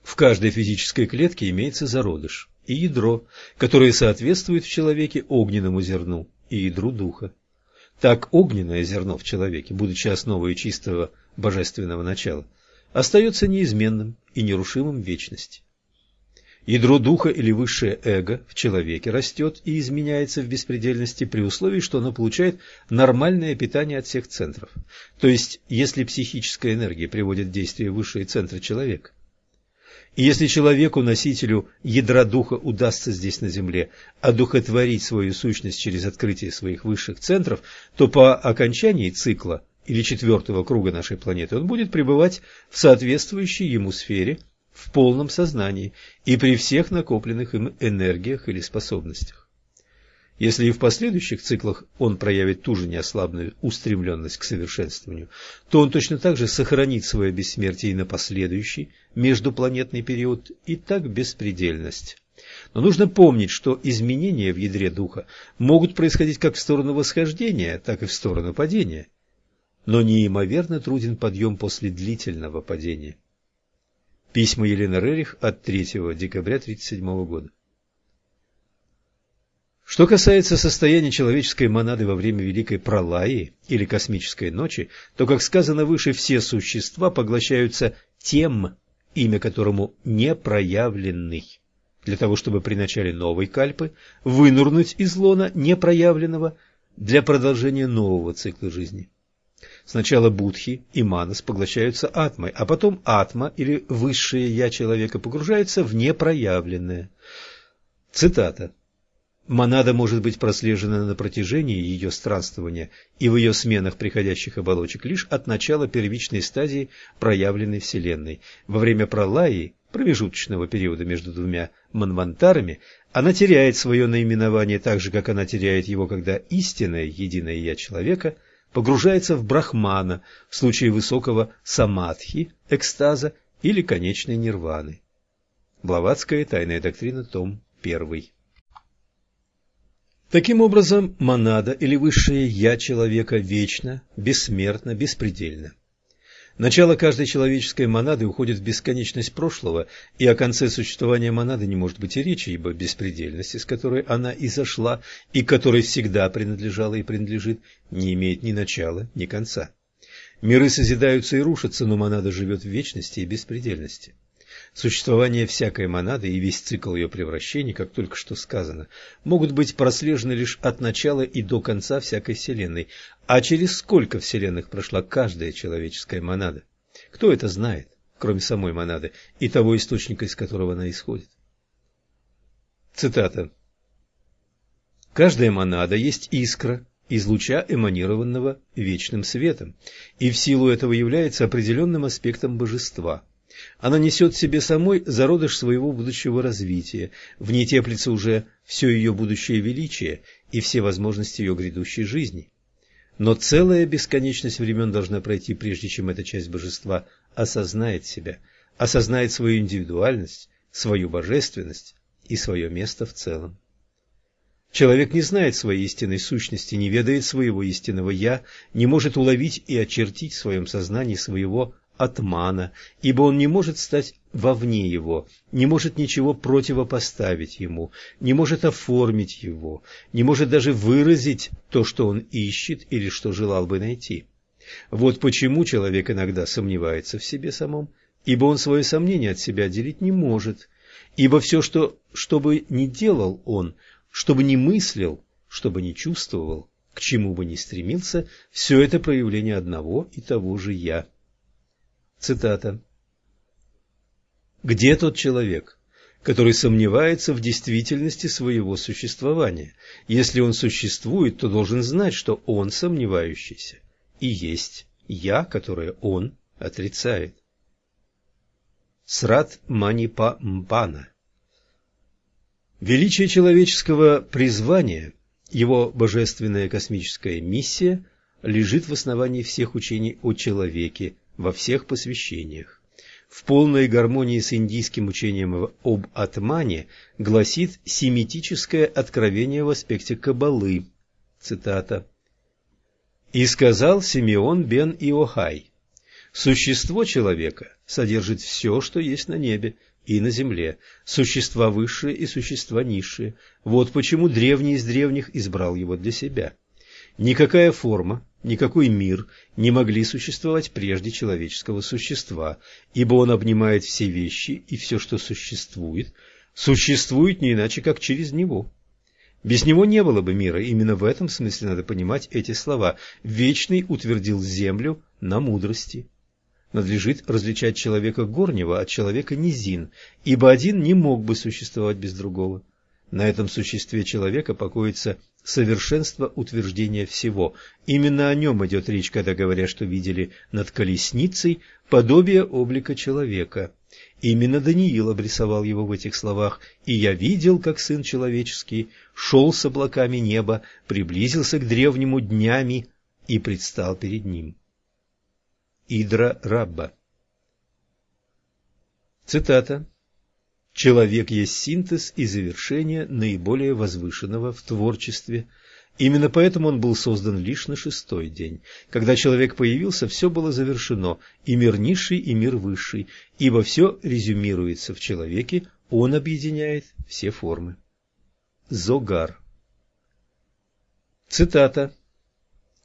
В каждой физической клетке имеется зародыш и ядро, которые соответствуют в человеке огненному зерну и ядру духа. Так огненное зерно в человеке, будучи основой чистого божественного начала, остается неизменным и нерушимым в вечности. Ядро духа или высшее эго в человеке растет и изменяется в беспредельности при условии, что оно получает нормальное питание от всех центров. То есть, если психическая энергия приводит в действие высшие центры человека. И если человеку, носителю ядра духа, удастся здесь на Земле одухотворить свою сущность через открытие своих высших центров, то по окончании цикла или четвертого круга нашей планеты он будет пребывать в соответствующей ему сфере – в полном сознании и при всех накопленных им энергиях или способностях. Если и в последующих циклах он проявит ту же неослабную устремленность к совершенствованию, то он точно так же сохранит свое бессмертие и на последующий междупланетный период, и так беспредельность. Но нужно помнить, что изменения в ядре духа могут происходить как в сторону восхождения, так и в сторону падения. Но неимоверно труден подъем после длительного падения. Письма Елены Рерих от 3 декабря 1937 года. Что касается состояния человеческой монады во время Великой Пролаи или Космической ночи, то, как сказано выше, все существа поглощаются тем, имя которому непроявленный, для того, чтобы при начале новой кальпы вынурнуть из лона непроявленного для продолжения нового цикла жизни. Сначала будхи и манас поглощаются атмой, а потом атма или высшее я человека погружается в непроявленное. Цитата. Монада может быть прослежена на протяжении ее странствования и в ее сменах приходящих оболочек лишь от начала первичной стадии проявленной Вселенной. Во время пролаи, промежуточного периода между двумя манвантарами, она теряет свое наименование так же, как она теряет его, когда истинное единое Я человека погружается в брахмана в случае высокого самадхи, экстаза или конечной нирваны. Блаватская тайная доктрина, том 1. Таким образом, монада или высшее «я» человека вечно, бессмертно, беспредельно. Начало каждой человеческой монады уходит в бесконечность прошлого, и о конце существования монады не может быть и речи, ибо беспредельность, из которой она и зашла, и которой всегда принадлежала и принадлежит, не имеет ни начала, ни конца. Миры созидаются и рушатся, но монада живет в вечности и беспредельности. Существование всякой монады и весь цикл ее превращений, как только что сказано, могут быть прослежены лишь от начала и до конца всякой Вселенной. А через сколько Вселенных прошла каждая человеческая монада? Кто это знает, кроме самой монады и того источника, из которого она исходит? Цитата. «Каждая монада есть искра, из луча, эманированного вечным светом, и в силу этого является определенным аспектом божества – она несет в себе самой зародыш своего будущего развития, в ней теплится уже все ее будущее величие и все возможности ее грядущей жизни. Но целая бесконечность времен должна пройти, прежде чем эта часть божества осознает себя, осознает свою индивидуальность, свою божественность и свое место в целом. Человек не знает своей истинной сущности, не ведает своего истинного «я», не может уловить и очертить в своем сознании своего атмана, ибо он не может стать вовне его, не может ничего противопоставить ему, не может оформить его, не может даже выразить то, что он ищет или что желал бы найти. Вот почему человек иногда сомневается в себе самом, ибо он свое сомнение от себя отделить не может, ибо все, что, что бы ни делал он, что бы ни мыслил, что бы ни чувствовал, к чему бы ни стремился, все это проявление одного и того же «я». Цитата. «Где тот человек, который сомневается в действительности своего существования? Если он существует, то должен знать, что он сомневающийся, и есть «я», которое он отрицает». Срат Манипа Мпана Величие человеческого призвания, его божественная космическая миссия лежит в основании всех учений о человеке во всех посвящениях. В полной гармонии с индийским учением об Атмане гласит семитическое откровение в аспекте Каббалы. Цитата. «И сказал Симеон бен Иохай, существо человека содержит все, что есть на небе и на земле, существа высшие и существа низшие. Вот почему древний из древних избрал его для себя. Никакая форма, никакой мир не могли существовать прежде человеческого существа, ибо он обнимает все вещи и все, что существует, существует не иначе, как через него. Без него не было бы мира, именно в этом смысле надо понимать эти слова. Вечный утвердил землю на мудрости. Надлежит различать человека горнего от человека низин, ибо один не мог бы существовать без другого. На этом существе человека покоится совершенство утверждения всего. Именно о нем идет речь, когда говорят, что видели над колесницей подобие облика человека. Именно Даниил обрисовал его в этих словах «И я видел, как Сын Человеческий шел с облаками неба, приблизился к древнему днями и предстал перед ним». Идра Рабба Цитата Человек есть синтез и завершение наиболее возвышенного в творчестве. Именно поэтому он был создан лишь на шестой день. Когда человек появился, все было завершено, и мир низший, и мир высший, ибо все резюмируется в человеке, он объединяет все формы. Зогар Цитата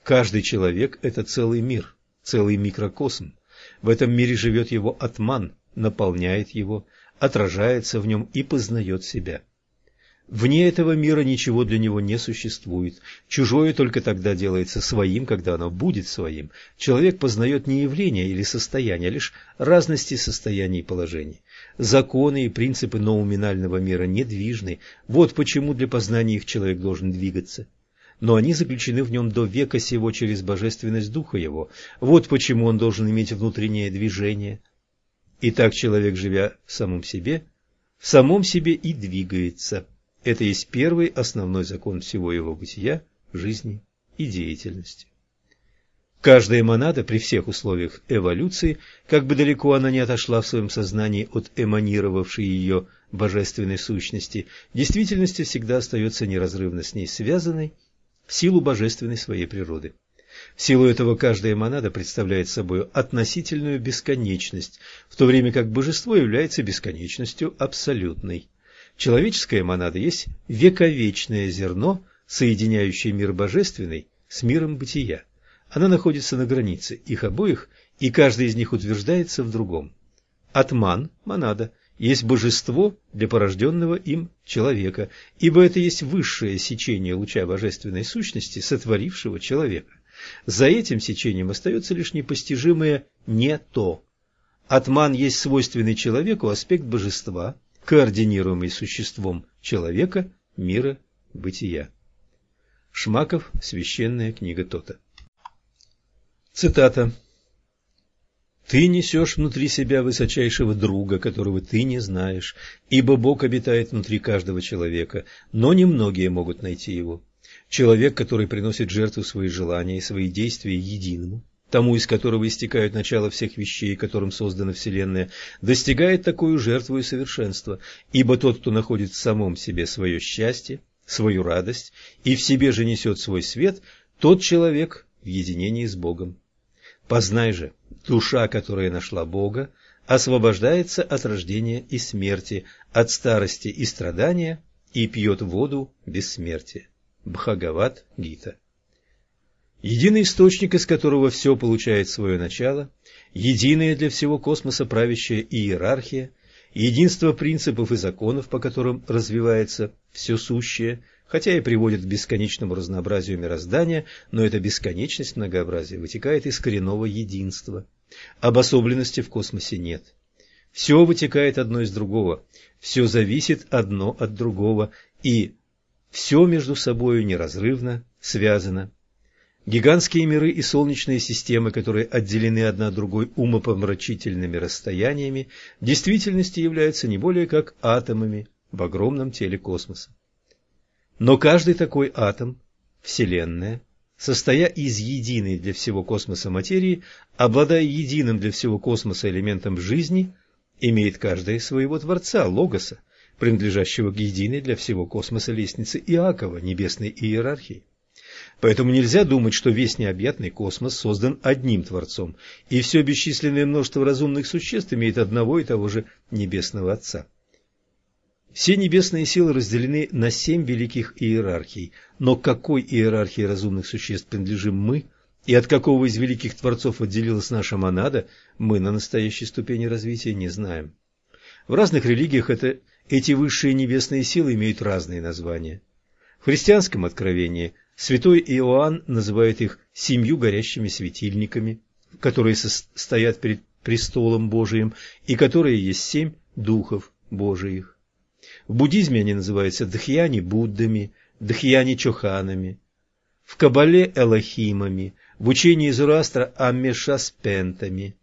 «Каждый человек – это целый мир, целый микрокосм. В этом мире живет его атман, наполняет его, отражается в нем и познает себя. Вне этого мира ничего для него не существует. Чужое только тогда делается своим, когда оно будет своим. Человек познает не явление или состояние, а лишь разности состояний и положений. Законы и принципы ноуминального мира недвижны. Вот почему для познания их человек должен двигаться. Но они заключены в нем до века сего через божественность духа его. Вот почему он должен иметь внутреннее движение – и так человек, живя в самом себе, в самом себе и двигается. Это есть первый основной закон всего его бытия, жизни и деятельности. Каждая монада при всех условиях эволюции, как бы далеко она не отошла в своем сознании от эманировавшей ее божественной сущности, действительности всегда остается неразрывно с ней связанной в силу божественной своей природы. Силу этого каждая монада представляет собой относительную бесконечность, в то время как божество является бесконечностью абсолютной. Человеческая монада есть вековечное зерно, соединяющее мир божественный с миром бытия. Она находится на границе их обоих, и каждый из них утверждается в другом. Атман, монада, есть божество для порожденного им человека, ибо это есть высшее сечение луча божественной сущности, сотворившего человека. За этим сечением остается лишь непостижимое «не то». Атман есть свойственный человеку аспект божества, координируемый существом человека, мира, бытия. Шмаков, священная книга Тота. Цитата. «Ты несешь внутри себя высочайшего друга, которого ты не знаешь, ибо Бог обитает внутри каждого человека, но немногие могут найти его. Человек, который приносит жертву свои желания и свои действия единому, тому, из которого истекают начало всех вещей, которым создана Вселенная, достигает такую жертву и совершенства, ибо тот, кто находит в самом себе свое счастье, свою радость и в себе же несет свой свет, тот человек в единении с Богом. Познай же, душа, которая нашла Бога, освобождается от рождения и смерти, от старости и страдания и пьет воду бессмертия. Бхагават Гита. Единый источник, из которого все получает свое начало, единая для всего космоса правящая иерархия, единство принципов и законов, по которым развивается все сущее, хотя и приводит к бесконечному разнообразию мироздания, но эта бесконечность многообразия вытекает из коренного единства. Обособленности в космосе нет. Все вытекает одно из другого, все зависит одно от другого, и все между собою неразрывно связано. Гигантские миры и солнечные системы, которые отделены одна от другой умопомрачительными расстояниями, в действительности являются не более как атомами в огромном теле космоса. Но каждый такой атом, Вселенная, состоя из единой для всего космоса материи, обладая единым для всего космоса элементом жизни, имеет каждый своего Творца, Логоса, принадлежащего к единой для всего космоса лестнице Иакова, небесной иерархии. Поэтому нельзя думать, что весь необъятный космос создан одним Творцом, и все бесчисленное множество разумных существ имеет одного и того же Небесного Отца. Все небесные силы разделены на семь великих иерархий, но к какой иерархии разумных существ принадлежим мы, и от какого из великих Творцов отделилась наша монада, мы на настоящей ступени развития не знаем. В разных религиях это Эти высшие небесные силы имеют разные названия. В христианском откровении святой Иоанн называет их семью горящими светильниками, которые стоят перед престолом Божиим и которые есть семь духов Божиих. В буддизме они называются дхьяни-буддами, дхьяни-чоханами, в Кабале – Элохимами, в учении Зороастра – Аммешаспентами,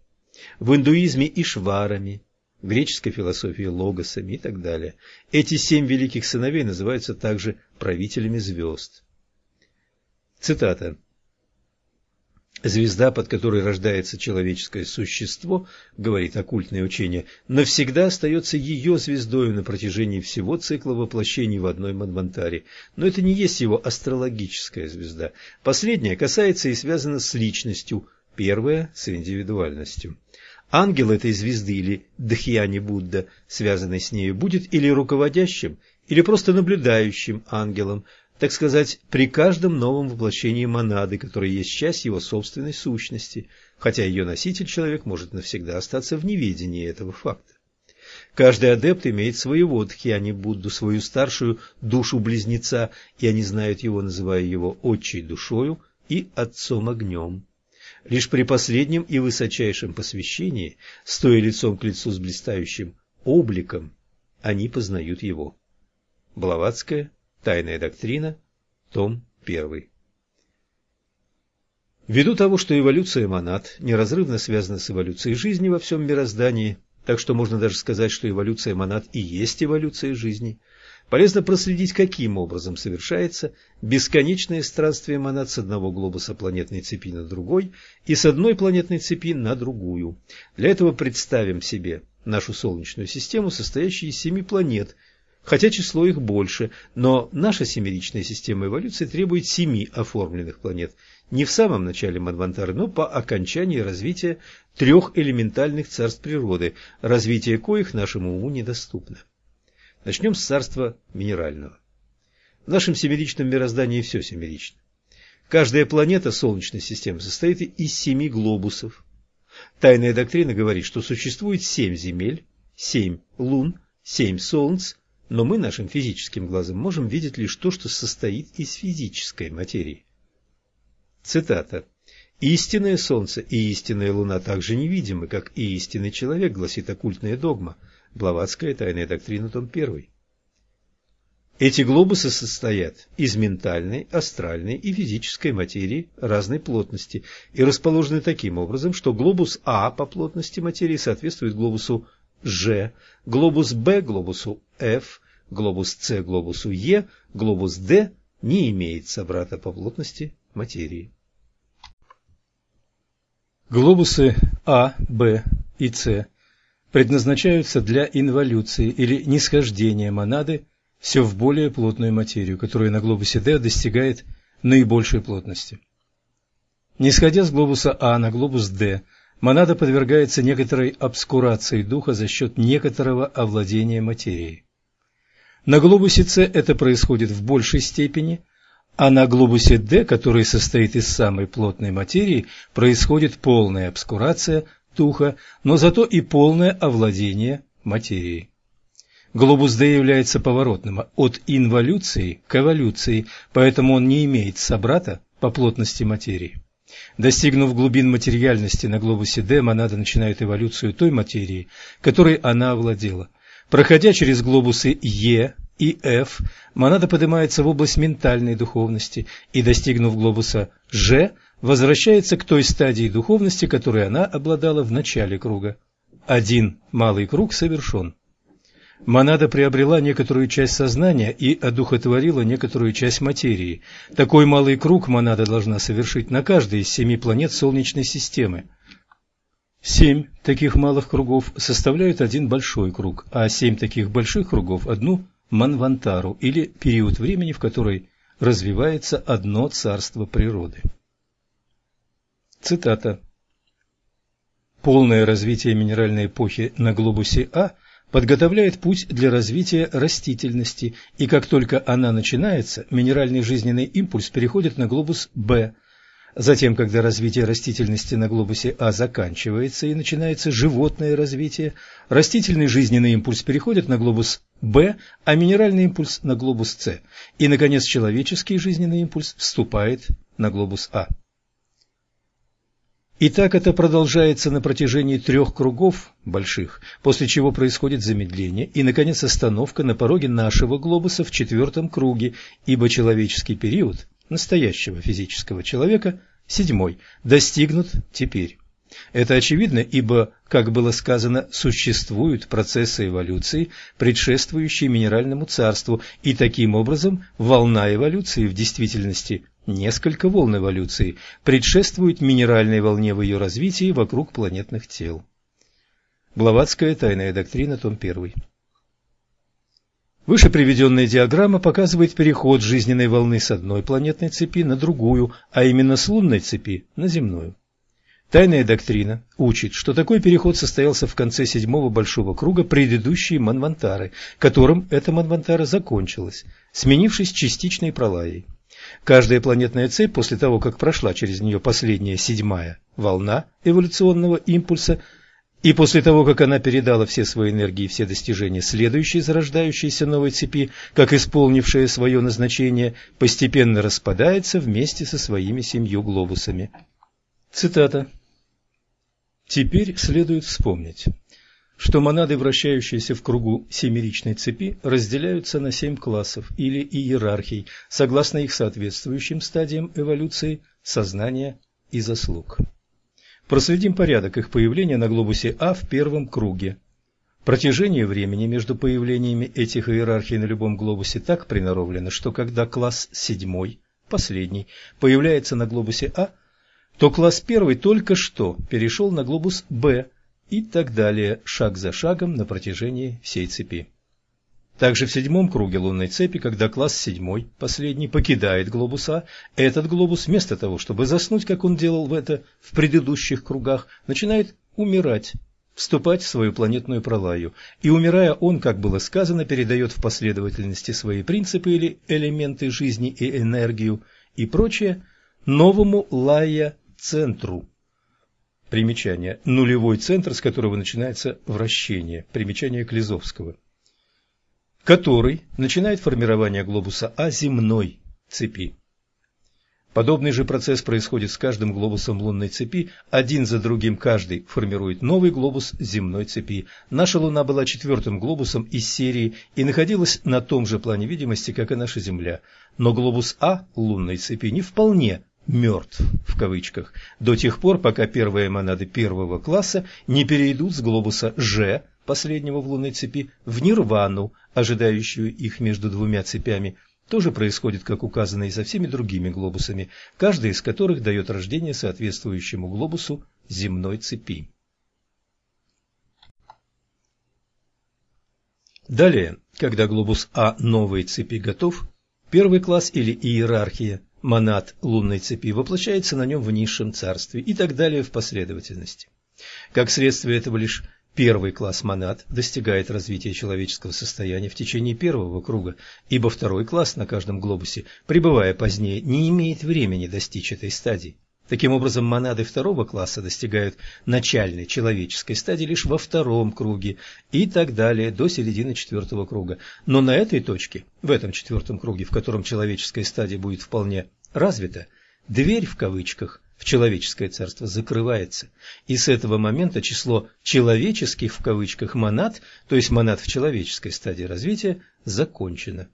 в индуизме – Ишварами, в греческой философии – Логосами и так далее. Эти семь великих сыновей называются также правителями звезд. Цитата. Звезда, под которой рождается человеческое существо, говорит оккультное учение, навсегда остается ее звездой на протяжении всего цикла воплощений в одной Манвантаре. Но это не есть его астрологическая звезда. Последняя касается и связана с личностью, первая – с индивидуальностью. Ангел этой звезды или Дхьяни Будда, связанный с нею, будет или руководящим, или просто наблюдающим ангелом, так сказать, при каждом новом воплощении монады, которая есть часть его собственной сущности, хотя ее носитель человек может навсегда остаться в неведении этого факта. Каждый адепт имеет своего Дхьяни Будду, свою старшую душу-близнеца, и они знают его, называя его отчей душою и отцом огнем. Лишь при последнем и высочайшем посвящении, стоя лицом к лицу с блистающим обликом, они познают его. Блаватская Тайная доктрина, том 1. Ввиду того, что эволюция монад неразрывно связана с эволюцией жизни во всем мироздании, так что можно даже сказать, что эволюция монад и есть эволюция жизни, полезно проследить, каким образом совершается бесконечное странствие монад с одного глобуса планетной цепи на другой и с одной планетной цепи на другую. Для этого представим себе нашу Солнечную систему, состоящую из семи планет – хотя число их больше, но наша семеричная система эволюции требует семи оформленных планет, не в самом начале Манвантары, но по окончании развития трех элементальных царств природы, развитие коих нашему уму недоступно. Начнем с царства минерального. В нашем семеричном мироздании все семерично. Каждая планета Солнечной системы состоит из семи глобусов. Тайная доктрина говорит, что существует семь земель, семь лун, семь солнц но мы нашим физическим глазом можем видеть лишь то, что состоит из физической материи. Цитата. «Истинное Солнце и истинная Луна также невидимы, как и истинный человек», гласит оккультная догма, Блаватская тайная доктрина, том 1. Эти глобусы состоят из ментальной, астральной и физической материи разной плотности и расположены таким образом, что глобус А по плотности материи соответствует глобусу G, глобус B глобусу F, глобус C глобусу E, глобус D не имеет собрата по плотности материи. Глобусы А, Б и С предназначаются для инволюции или нисхождения монады все в более плотную материю, которая на глобусе D достигает наибольшей плотности. Нисходя с глобуса А на глобус D – Монада подвергается некоторой обскурации духа за счет некоторого овладения материей. На глобусе С это происходит в большей степени, а на глобусе D, который состоит из самой плотной материи, происходит полная обскурация духа, но зато и полное овладение материей. Глобус D является поворотным от инволюции к эволюции, поэтому он не имеет собрата по плотности материи. Достигнув глубин материальности на глобусе Д, монада начинает эволюцию той материи, которой она овладела. Проходя через глобусы Е и F, монада поднимается в область ментальной духовности и, достигнув глобуса Ж, возвращается к той стадии духовности, которой она обладала в начале круга. Один малый круг совершен. Монада приобрела некоторую часть сознания и одухотворила некоторую часть материи. Такой малый круг монада должна совершить на каждой из семи планет Солнечной системы. Семь таких малых кругов составляют один большой круг, а семь таких больших кругов – одну манвантару, или период времени, в который развивается одно царство природы. Цитата. Полное развитие минеральной эпохи на глобусе А – подготовляет путь для развития растительности, и как только она начинается, минеральный жизненный импульс переходит на глобус Б. Затем, когда развитие растительности на глобусе А заканчивается и начинается животное развитие, растительный жизненный импульс переходит на глобус Б, а минеральный импульс на глобус С. И, наконец, человеческий жизненный импульс вступает на глобус А. И так это продолжается на протяжении трех кругов больших, после чего происходит замедление и, наконец, остановка на пороге нашего глобуса в четвертом круге, ибо человеческий период настоящего физического человека, седьмой, достигнут теперь. Это очевидно, ибо, как было сказано, существуют процессы эволюции, предшествующие минеральному царству, и таким образом волна эволюции в действительности Несколько волн эволюции предшествуют минеральной волне в ее развитии вокруг планетных тел. Блаватская тайная доктрина, том 1. Выше приведенная диаграмма показывает переход жизненной волны с одной планетной цепи на другую, а именно с лунной цепи на земную. Тайная доктрина учит, что такой переход состоялся в конце седьмого большого круга предыдущей Манвантары, которым эта Манвантара закончилась, сменившись частичной пролаей. Каждая планетная цепь после того, как прошла через нее последняя седьмая волна эволюционного импульса, и после того, как она передала все свои энергии и все достижения следующей зарождающейся новой цепи, как исполнившая свое назначение, постепенно распадается вместе со своими семью глобусами. Цитата. Теперь следует вспомнить, что монады, вращающиеся в кругу семеричной цепи, разделяются на семь классов или иерархий, согласно их соответствующим стадиям эволюции, сознания и заслуг. Проследим порядок их появления на глобусе А в первом круге. Протяжение времени между появлениями этих иерархий на любом глобусе так приноровлено, что когда класс седьмой, последний, появляется на глобусе А, то класс первый только что перешел на глобус Б, и так далее, шаг за шагом на протяжении всей цепи. Также в седьмом круге лунной цепи, когда класс седьмой, последний, покидает глобуса, этот глобус, вместо того, чтобы заснуть, как он делал в это в предыдущих кругах, начинает умирать, вступать в свою планетную пролаю. И умирая, он, как было сказано, передает в последовательности свои принципы или элементы жизни и энергию и прочее новому лая-центру, Примечание. Нулевой центр, с которого начинается вращение. Примечание Клизовского. Который начинает формирование глобуса А земной цепи. Подобный же процесс происходит с каждым глобусом лунной цепи, один за другим каждый формирует новый глобус земной цепи. Наша Луна была четвертым глобусом из серии и находилась на том же плане видимости, как и наша Земля. Но глобус А лунной цепи не вполне «мертв» в кавычках, до тех пор, пока первые монады первого класса не перейдут с глобуса «Ж», последнего в лунной цепи, в нирвану, ожидающую их между двумя цепями, тоже происходит, как указано и со всеми другими глобусами, каждый из которых дает рождение соответствующему глобусу земной цепи. Далее, когда глобус А новой цепи готов, первый класс или иерархия монад лунной цепи воплощается на нем в низшем царстве и так далее в последовательности. Как следствие этого лишь первый класс монад достигает развития человеческого состояния в течение первого круга, ибо второй класс на каждом глобусе, пребывая позднее, не имеет времени достичь этой стадии. Таким образом, монады второго класса достигают начальной человеческой стадии лишь во втором круге и так далее до середины четвертого круга. Но на этой точке, в этом четвертом круге, в котором человеческая стадия будет вполне развита, дверь в кавычках в человеческое царство закрывается, и с этого момента число «человеческих» в кавычках монад, то есть монад в человеческой стадии развития, закончено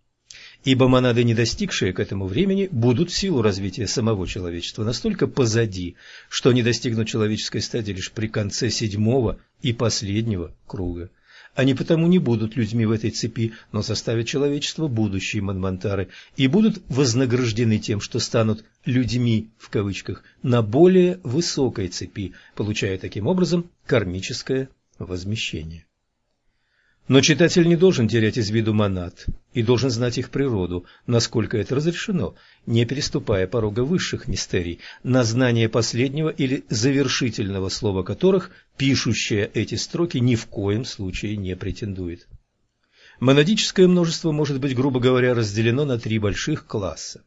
ибо монады, не достигшие к этому времени, будут в силу развития самого человечества настолько позади, что они достигнут человеческой стадии лишь при конце седьмого и последнего круга. Они потому не будут людьми в этой цепи, но составят человечество будущие Манвантары и будут вознаграждены тем, что станут «людьми» в кавычках на более высокой цепи, получая таким образом кармическое возмещение. Но читатель не должен терять из виду монад и должен знать их природу, насколько это разрешено, не переступая порога высших мистерий, на знание последнего или завершительного слова которых пишущая эти строки ни в коем случае не претендует. Монадическое множество может быть, грубо говоря, разделено на три больших класса.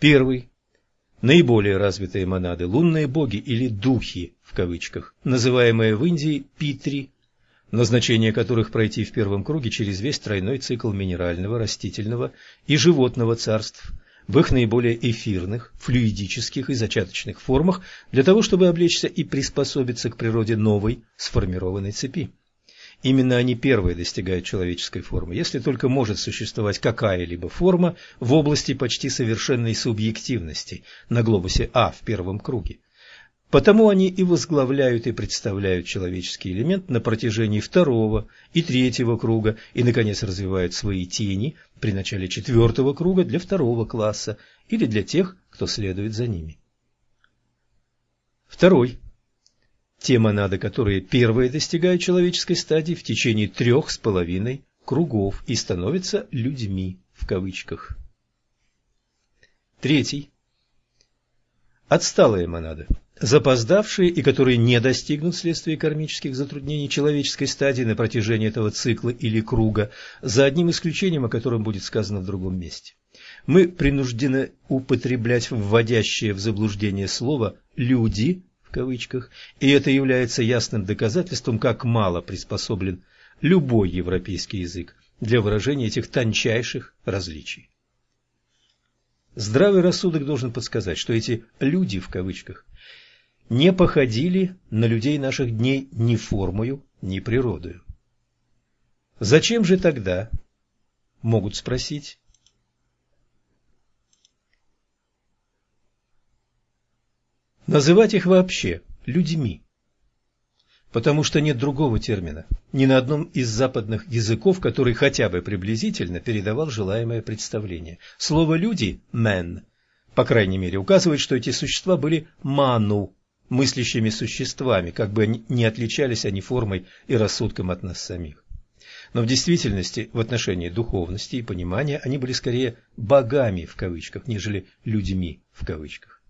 Первый Наиболее развитые монады – лунные боги или «духи» в кавычках, называемые в Индии питри, назначение которых пройти в первом круге через весь тройной цикл минерального, растительного и животного царств в их наиболее эфирных, флюидических и зачаточных формах для того, чтобы облечься и приспособиться к природе новой сформированной цепи. Именно они первые достигают человеческой формы, если только может существовать какая-либо форма в области почти совершенной субъективности на глобусе А в первом круге. Потому они и возглавляют и представляют человеческий элемент на протяжении второго и третьего круга и, наконец, развивают свои тени при начале четвертого круга для второго класса или для тех, кто следует за ними. Второй те монады, которые первые достигают человеческой стадии в течение трех с половиной кругов и становятся «людьми» в кавычках. Третий. Отсталые монады, запоздавшие и которые не достигнут вследствие кармических затруднений человеческой стадии на протяжении этого цикла или круга, за одним исключением, о котором будет сказано в другом месте. Мы принуждены употреблять вводящее в заблуждение слово «люди» кавычках, и это является ясным доказательством, как мало приспособлен любой европейский язык для выражения этих тончайших различий. Здравый рассудок должен подсказать, что эти «люди» в кавычках не походили на людей наших дней ни формою, ни природою. Зачем же тогда, могут спросить, называть их вообще людьми. Потому что нет другого термина, ни на одном из западных языков, который хотя бы приблизительно передавал желаемое представление. Слово «люди» – «man», по крайней мере, указывает, что эти существа были «ману», мыслящими существами, как бы не отличались они формой и рассудком от нас самих. Но в действительности, в отношении духовности и понимания, они были скорее «богами» в кавычках, нежели «людьми» в кавычках.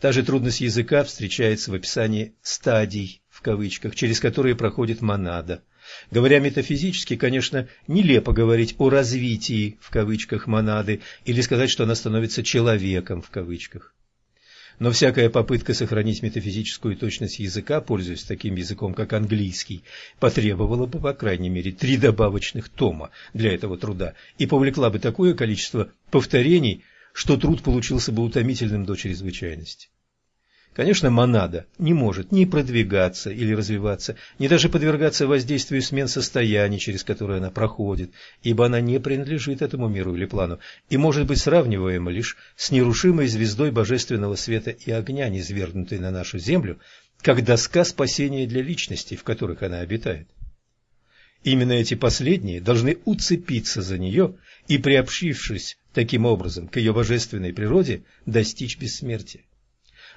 Та же трудность языка встречается в описании «стадий», в кавычках, через которые проходит монада. Говоря метафизически, конечно, нелепо говорить о «развитии», в кавычках, монады, или сказать, что она становится «человеком», в кавычках. Но всякая попытка сохранить метафизическую точность языка, пользуясь таким языком, как английский, потребовала бы, по крайней мере, три добавочных тома для этого труда и повлекла бы такое количество повторений, что труд получился бы утомительным до чрезвычайности. Конечно, монада не может ни продвигаться или развиваться, ни даже подвергаться воздействию смен состояний, через которые она проходит, ибо она не принадлежит этому миру или плану и может быть сравниваема лишь с нерушимой звездой божественного света и огня, низвергнутой на нашу землю, как доска спасения для личностей, в которых она обитает. Именно эти последние должны уцепиться за нее и, приобщившись таким образом к ее божественной природе, достичь бессмертия.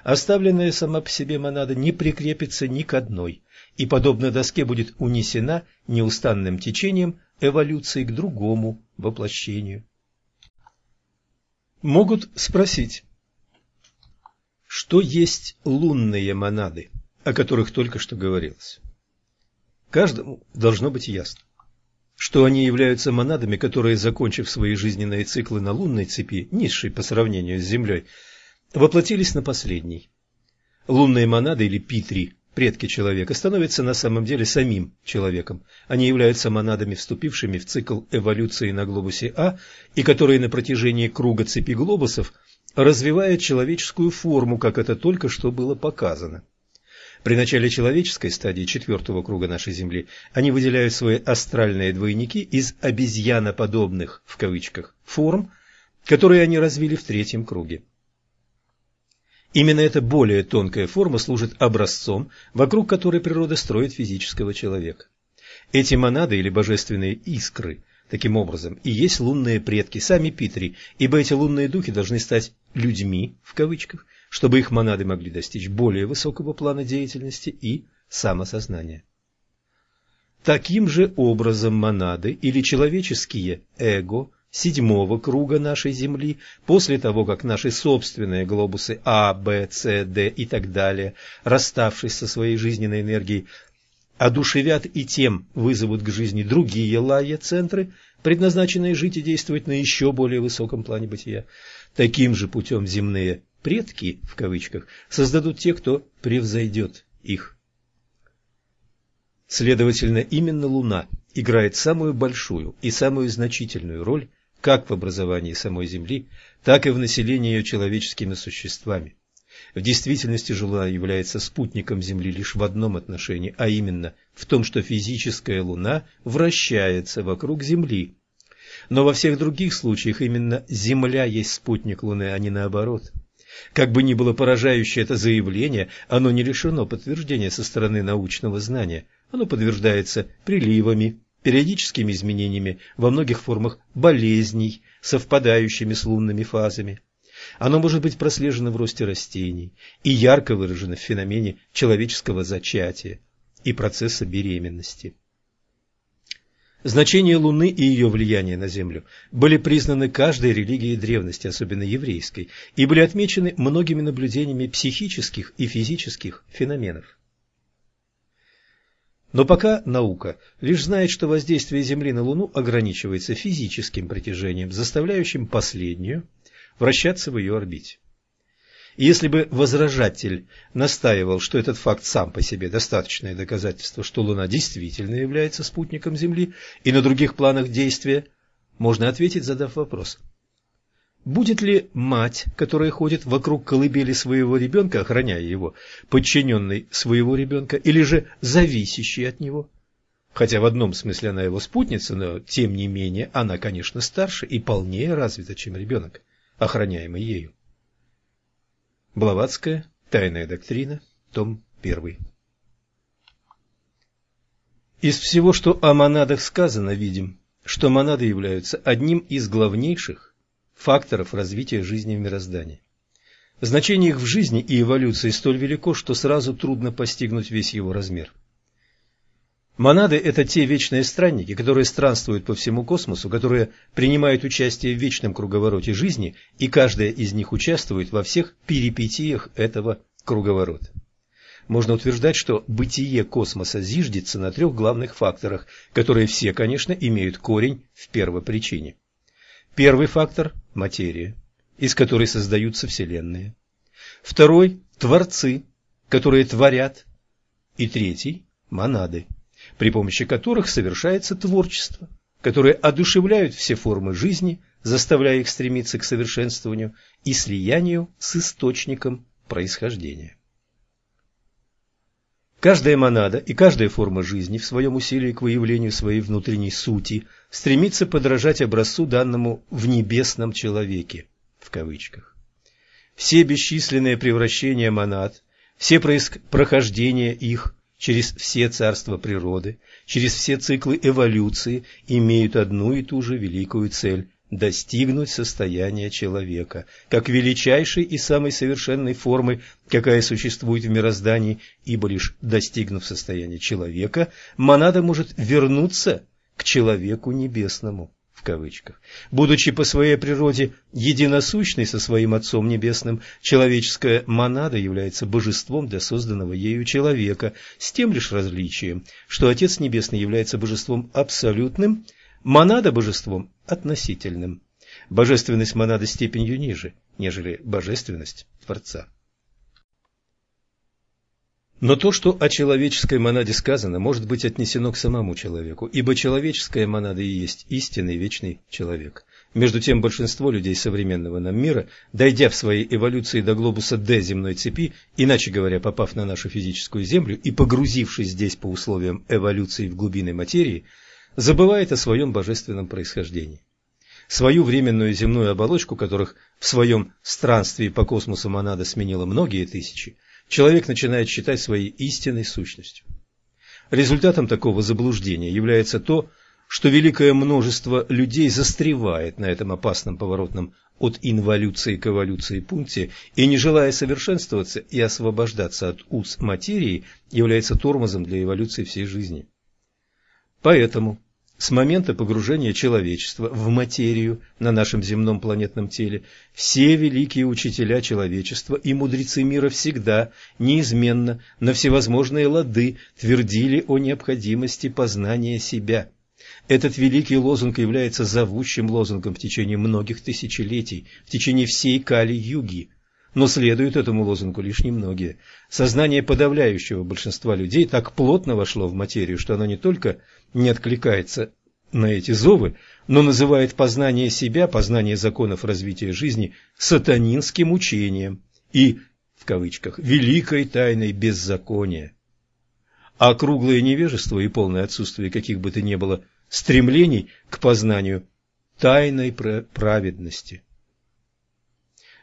Оставленная сама по себе монада не прикрепится ни к одной, и, подобно доске, будет унесена неустанным течением эволюции к другому воплощению. Могут спросить, что есть лунные монады, о которых только что говорилось? Каждому должно быть ясно, что они являются монадами, которые, закончив свои жизненные циклы на лунной цепи, низшей по сравнению с Землей, воплотились на последний. Лунные монады или питри, предки человека, становятся на самом деле самим человеком. Они являются монадами, вступившими в цикл эволюции на глобусе А, и которые на протяжении круга цепи глобусов развивают человеческую форму, как это только что было показано. При начале человеческой стадии четвертого круга нашей Земли они выделяют свои астральные двойники из «обезьяноподобных» в кавычках форм, которые они развили в третьем круге. Именно эта более тонкая форма служит образцом, вокруг которой природа строит физического человека. Эти монады или божественные искры, таким образом, и есть лунные предки, сами Питри, ибо эти лунные духи должны стать «людьми», в кавычках, чтобы их монады могли достичь более высокого плана деятельности и самосознания. Таким же образом монады или человеческие эго седьмого круга нашей Земли, после того, как наши собственные глобусы А, Б, С, Д и так далее, расставшись со своей жизненной энергией, одушевят и тем вызовут к жизни другие лая-центры, предназначенные жить и действовать на еще более высоком плане бытия. Таким же путем земные «предки» в кавычках создадут те, кто превзойдет их. Следовательно, именно Луна играет самую большую и самую значительную роль как в образовании самой Земли, так и в населении ее человеческими существами. В действительности Луна является спутником Земли лишь в одном отношении, а именно в том, что физическая Луна вращается вокруг Земли. Но во всех других случаях именно Земля есть спутник Луны, а не наоборот. Как бы ни было поражающее это заявление, оно не лишено подтверждения со стороны научного знания. Оно подтверждается приливами, периодическими изменениями во многих формах болезней, совпадающими с лунными фазами. Оно может быть прослежено в росте растений и ярко выражено в феномене человеческого зачатия и процесса беременности. Значение Луны и ее влияние на Землю были признаны каждой религией древности, особенно еврейской, и были отмечены многими наблюдениями психических и физических феноменов. Но пока наука лишь знает, что воздействие Земли на Луну ограничивается физическим притяжением, заставляющим последнюю вращаться в ее орбите. И если бы возражатель настаивал, что этот факт сам по себе достаточное доказательство, что Луна действительно является спутником Земли и на других планах действия, можно ответить, задав вопрос. Будет ли мать, которая ходит вокруг колыбели своего ребенка, охраняя его, подчиненной своего ребенка, или же зависящей от него? Хотя в одном смысле она его спутница, но тем не менее она, конечно, старше и полнее развита, чем ребенок, охраняемый ею. Блаватская. Тайная доктрина. Том 1. Из всего, что о монадах сказано, видим, что монады являются одним из главнейших факторов развития жизни в мироздании. Значение их в жизни и эволюции столь велико, что сразу трудно постигнуть весь его размер. Монады – это те вечные странники, которые странствуют по всему космосу, которые принимают участие в вечном круговороте жизни, и каждая из них участвует во всех перипетиях этого круговорота. Можно утверждать, что бытие космоса зиждется на трех главных факторах, которые все, конечно, имеют корень в первопричине. Первый фактор – материя, из которой создаются вселенные. Второй – творцы, которые творят. И третий – монады при помощи которых совершается творчество, которые одушевляют все формы жизни, заставляя их стремиться к совершенствованию и слиянию с источником происхождения. Каждая монада и каждая форма жизни в своем усилии к выявлению своей внутренней сути стремится подражать образцу данному в небесном человеке, в кавычках. Все бесчисленные превращения монад, все прохождения их через все царства природы, через все циклы эволюции имеют одну и ту же великую цель – достигнуть состояния человека, как величайшей и самой совершенной формы, какая существует в мироздании, ибо лишь достигнув состояния человека, монада может вернуться к человеку небесному в кавычках. Будучи по своей природе единосущной со своим Отцом Небесным, человеческая монада является божеством для созданного ею человека, с тем лишь различием, что Отец Небесный является божеством абсолютным, монада божеством относительным. Божественность монады степенью ниже, нежели божественность Творца. Но то, что о человеческой монаде сказано, может быть отнесено к самому человеку, ибо человеческая монада и есть истинный вечный человек. Между тем, большинство людей современного нам мира, дойдя в своей эволюции до глобуса D земной цепи, иначе говоря, попав на нашу физическую Землю и погрузившись здесь по условиям эволюции в глубины материи, забывает о своем божественном происхождении. Свою временную земную оболочку, которых в своем странстве по космосу монада сменила многие тысячи, человек начинает считать своей истинной сущностью. Результатом такого заблуждения является то, что великое множество людей застревает на этом опасном поворотном от инволюции к эволюции пункте и, не желая совершенствоваться и освобождаться от уз материи, является тормозом для эволюции всей жизни. Поэтому с момента погружения человечества в материю на нашем земном планетном теле все великие учителя человечества и мудрецы мира всегда, неизменно, на всевозможные лады твердили о необходимости познания себя. Этот великий лозунг является зовущим лозунгом в течение многих тысячелетий, в течение всей Кали-юги. Но следуют этому лозунгу лишь немногие. Сознание подавляющего большинства людей так плотно вошло в материю, что оно не только не откликается на эти зовы, но называет познание себя, познание законов развития жизни сатанинским учением и, в кавычках, великой тайной беззакония. А круглое невежество и полное отсутствие каких бы то ни было стремлений к познанию тайной праведности.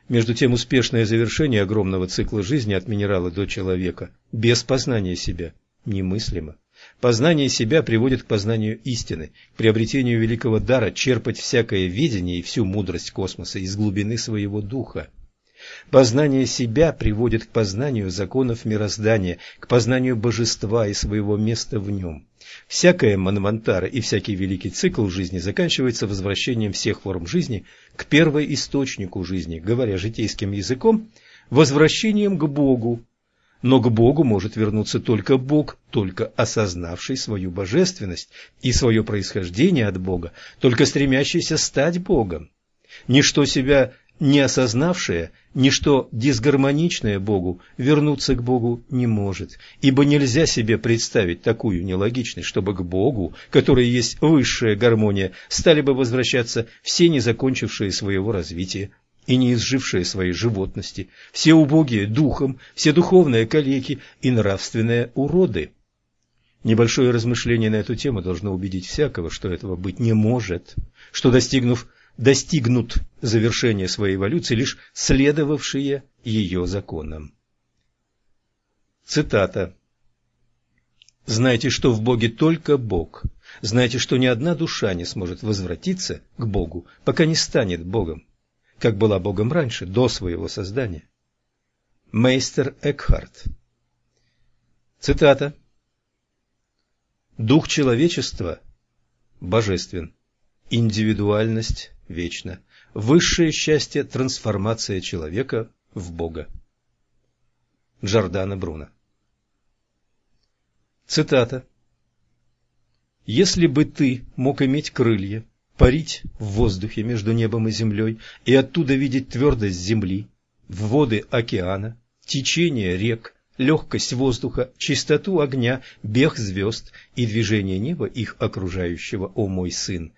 Между тем успешное завершение огромного цикла жизни от минерала до человека без познания себя немыслимо. Познание себя приводит к познанию истины, к приобретению великого дара черпать всякое видение и всю мудрость космоса из глубины своего духа. Познание себя приводит к познанию законов мироздания, к познанию божества и своего места в нем. Всякая манвантара и всякий великий цикл жизни заканчивается возвращением всех форм жизни к первоисточнику жизни, говоря житейским языком, возвращением к Богу. Но к Богу может вернуться только Бог, только осознавший свою божественность и свое происхождение от Бога, только стремящийся стать Богом. Ничто себя не осознавшее ничто дисгармоничное Богу вернуться к Богу не может, ибо нельзя себе представить такую нелогичность, чтобы к Богу, который есть высшая гармония, стали бы возвращаться все незакончившие своего развития и не изжившие своей животности, все убогие духом, все духовные калеки и нравственные уроды. Небольшое размышление на эту тему должно убедить всякого, что этого быть не может, что, достигнув достигнут завершения своей эволюции лишь следовавшие ее законам. Цитата. «Знайте, что в Боге только Бог. Знайте, что ни одна душа не сможет возвратиться к Богу, пока не станет Богом, как была Богом раньше, до своего создания». Мейстер Экхарт. Цитата. «Дух человечества божествен, индивидуальность вечно. Высшее счастье – трансформация человека в Бога. Джордана Бруно Цитата. «Если бы ты мог иметь крылья, парить в воздухе между небом и землей и оттуда видеть твердость земли, воды океана, течение рек, легкость воздуха, чистоту огня, бег звезд и движение неба их окружающего, о мой сын,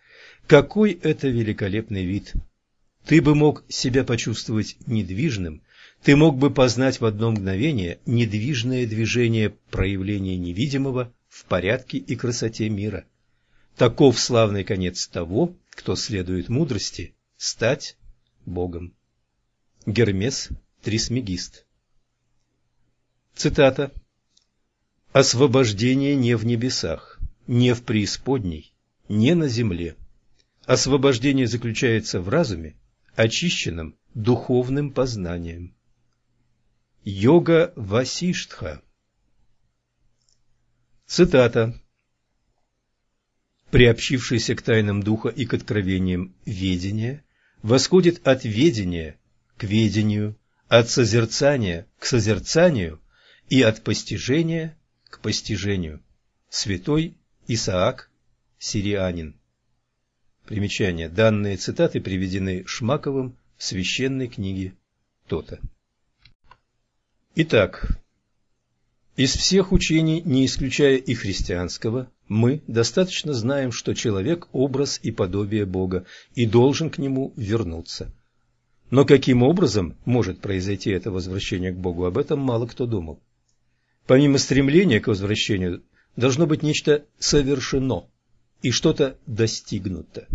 какой это великолепный вид! Ты бы мог себя почувствовать недвижным, ты мог бы познать в одно мгновение недвижное движение проявления невидимого в порядке и красоте мира. Таков славный конец того, кто следует мудрости, стать Богом. Гермес Трисмегист Цитата «Освобождение не в небесах, не в преисподней, не на земле, Освобождение заключается в разуме, очищенном духовным познанием. Йога Васиштха Цитата Приобщившийся к тайнам духа и к откровениям ведения восходит от ведения к ведению, от созерцания к созерцанию и от постижения к постижению. Святой Исаак Сирианин Примечание. Данные цитаты приведены Шмаковым в священной книге Тота. Итак, из всех учений, не исключая и христианского, мы достаточно знаем, что человек – образ и подобие Бога и должен к нему вернуться. Но каким образом может произойти это возвращение к Богу, об этом мало кто думал. Помимо стремления к возвращению, должно быть нечто совершено – и что-то достигнуто.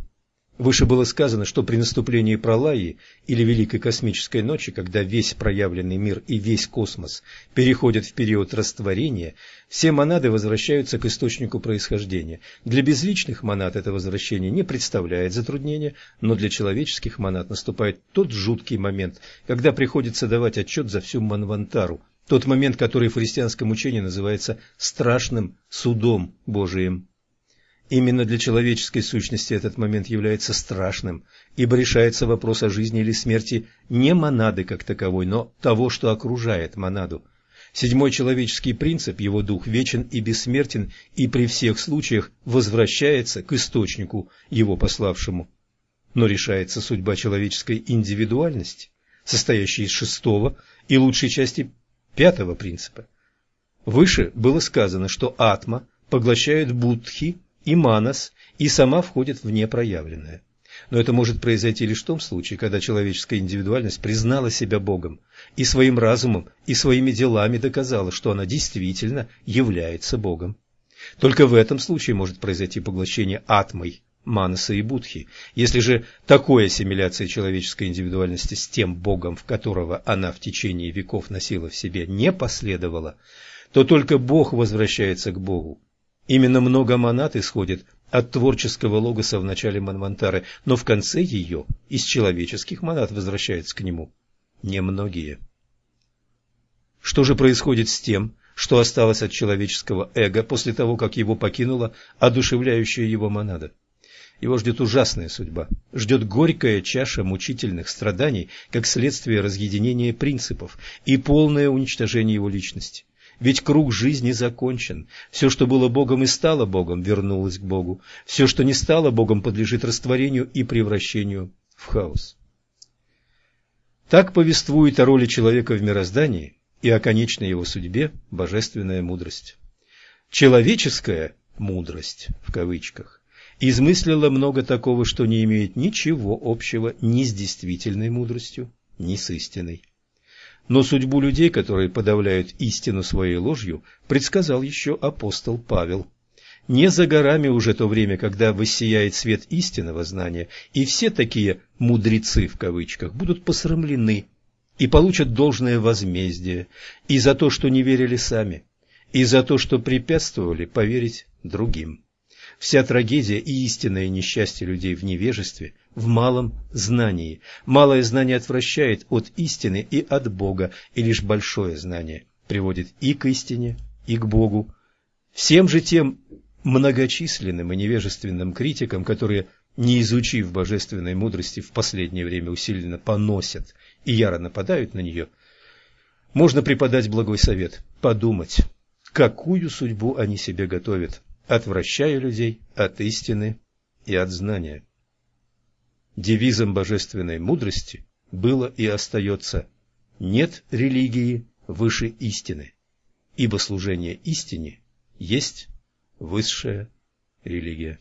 Выше было сказано, что при наступлении пролаи или Великой космической ночи, когда весь проявленный мир и весь космос переходят в период растворения, все монады возвращаются к источнику происхождения. Для безличных монад это возвращение не представляет затруднения, но для человеческих монад наступает тот жуткий момент, когда приходится давать отчет за всю Манвантару, тот момент, который в христианском учении называется страшным судом Божиим. Именно для человеческой сущности этот момент является страшным, ибо решается вопрос о жизни или смерти не монады как таковой, но того, что окружает монаду. Седьмой человеческий принцип, его дух вечен и бессмертен, и при всех случаях возвращается к источнику, его пославшему. Но решается судьба человеческой индивидуальности. состоящий из шестого и лучшей части пятого принципа. Выше было сказано, что атма поглощает будхи и манас и сама входит в непроявленное. Но это может произойти лишь в том случае, когда человеческая индивидуальность признала себя Богом и своим разумом и своими делами доказала, что она действительно является Богом. Только в этом случае может произойти поглощение атмой, манаса и будхи. Если же такой ассимиляции человеческой индивидуальности с тем Богом, в которого она в течение веков носила в себе, не последовало, то только Бог возвращается к Богу. Именно много монад исходит от творческого логоса в начале Манвантары, но в конце ее из человеческих монад возвращается к нему немногие. Что же происходит с тем, что осталось от человеческого эго после того, как его покинула одушевляющая его монада? Его ждет ужасная судьба, ждет горькая чаша мучительных страданий, как следствие разъединения принципов и полное уничтожение его личности. Ведь круг жизни закончен. Все, что было Богом и стало Богом, вернулось к Богу. Все, что не стало Богом, подлежит растворению и превращению в хаос. Так повествует о роли человека в мироздании и о конечной его судьбе божественная мудрость. Человеческая «мудрость» в кавычках измыслила много такого, что не имеет ничего общего ни с действительной мудростью, ни с истиной. Но судьбу людей, которые подавляют истину своей ложью, предсказал еще апостол Павел. Не за горами уже то время, когда воссияет свет истинного знания, и все такие «мудрецы» в кавычках будут посрамлены и получат должное возмездие и за то, что не верили сами, и за то, что препятствовали поверить другим. Вся трагедия и истинное несчастье людей в невежестве, в малом знании. Малое знание отвращает от истины и от Бога, и лишь большое знание приводит и к истине, и к Богу. Всем же тем многочисленным и невежественным критикам, которые, не изучив божественной мудрости, в последнее время усиленно поносят и яро нападают на нее, можно преподать благой совет – подумать, какую судьбу они себе готовят отвращая людей от истины и от знания. Девизом божественной мудрости было и остается «нет религии выше истины, ибо служение истине есть высшая религия».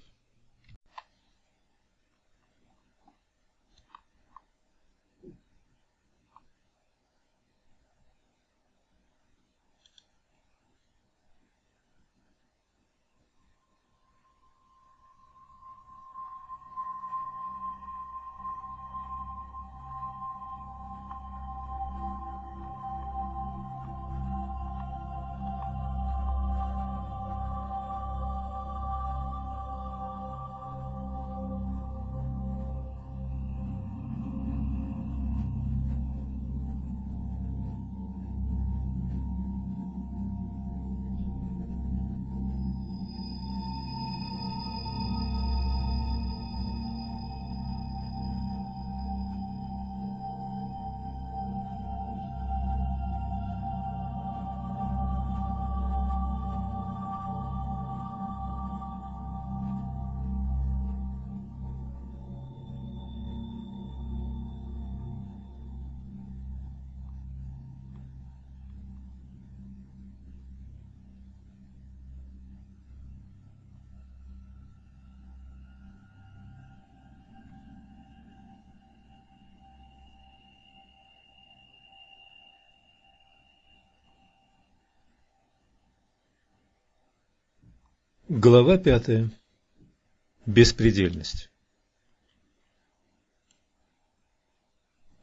Глава пятая. Беспредельность.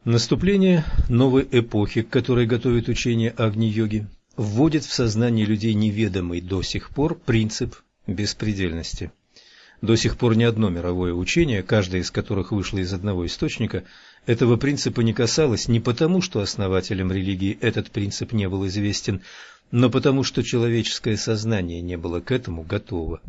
Наступление новой эпохи, к готовит учение Агни-йоги, вводит в сознание людей неведомый до сих пор принцип беспредельности. До сих пор ни одно мировое учение, каждое из которых вышло из одного источника, этого принципа не касалось не потому, что основателям религии этот принцип не был известен, но потому что человеческое сознание не было к этому готово.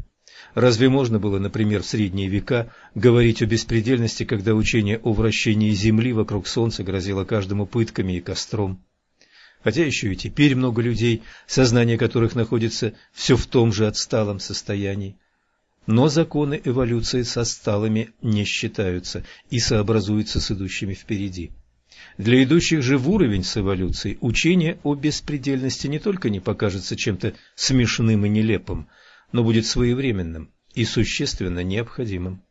Разве можно было, например, в средние века говорить о беспредельности, когда учение о вращении Земли вокруг Солнца грозило каждому пытками и костром? Хотя еще и теперь много людей, сознание которых находится все в том же отсталом состоянии. Но законы эволюции со сталыми не считаются и сообразуются с идущими впереди. Для идущих же в уровень с эволюцией учение о беспредельности не только не покажется чем-то смешным и нелепым, но будет своевременным и существенно необходимым.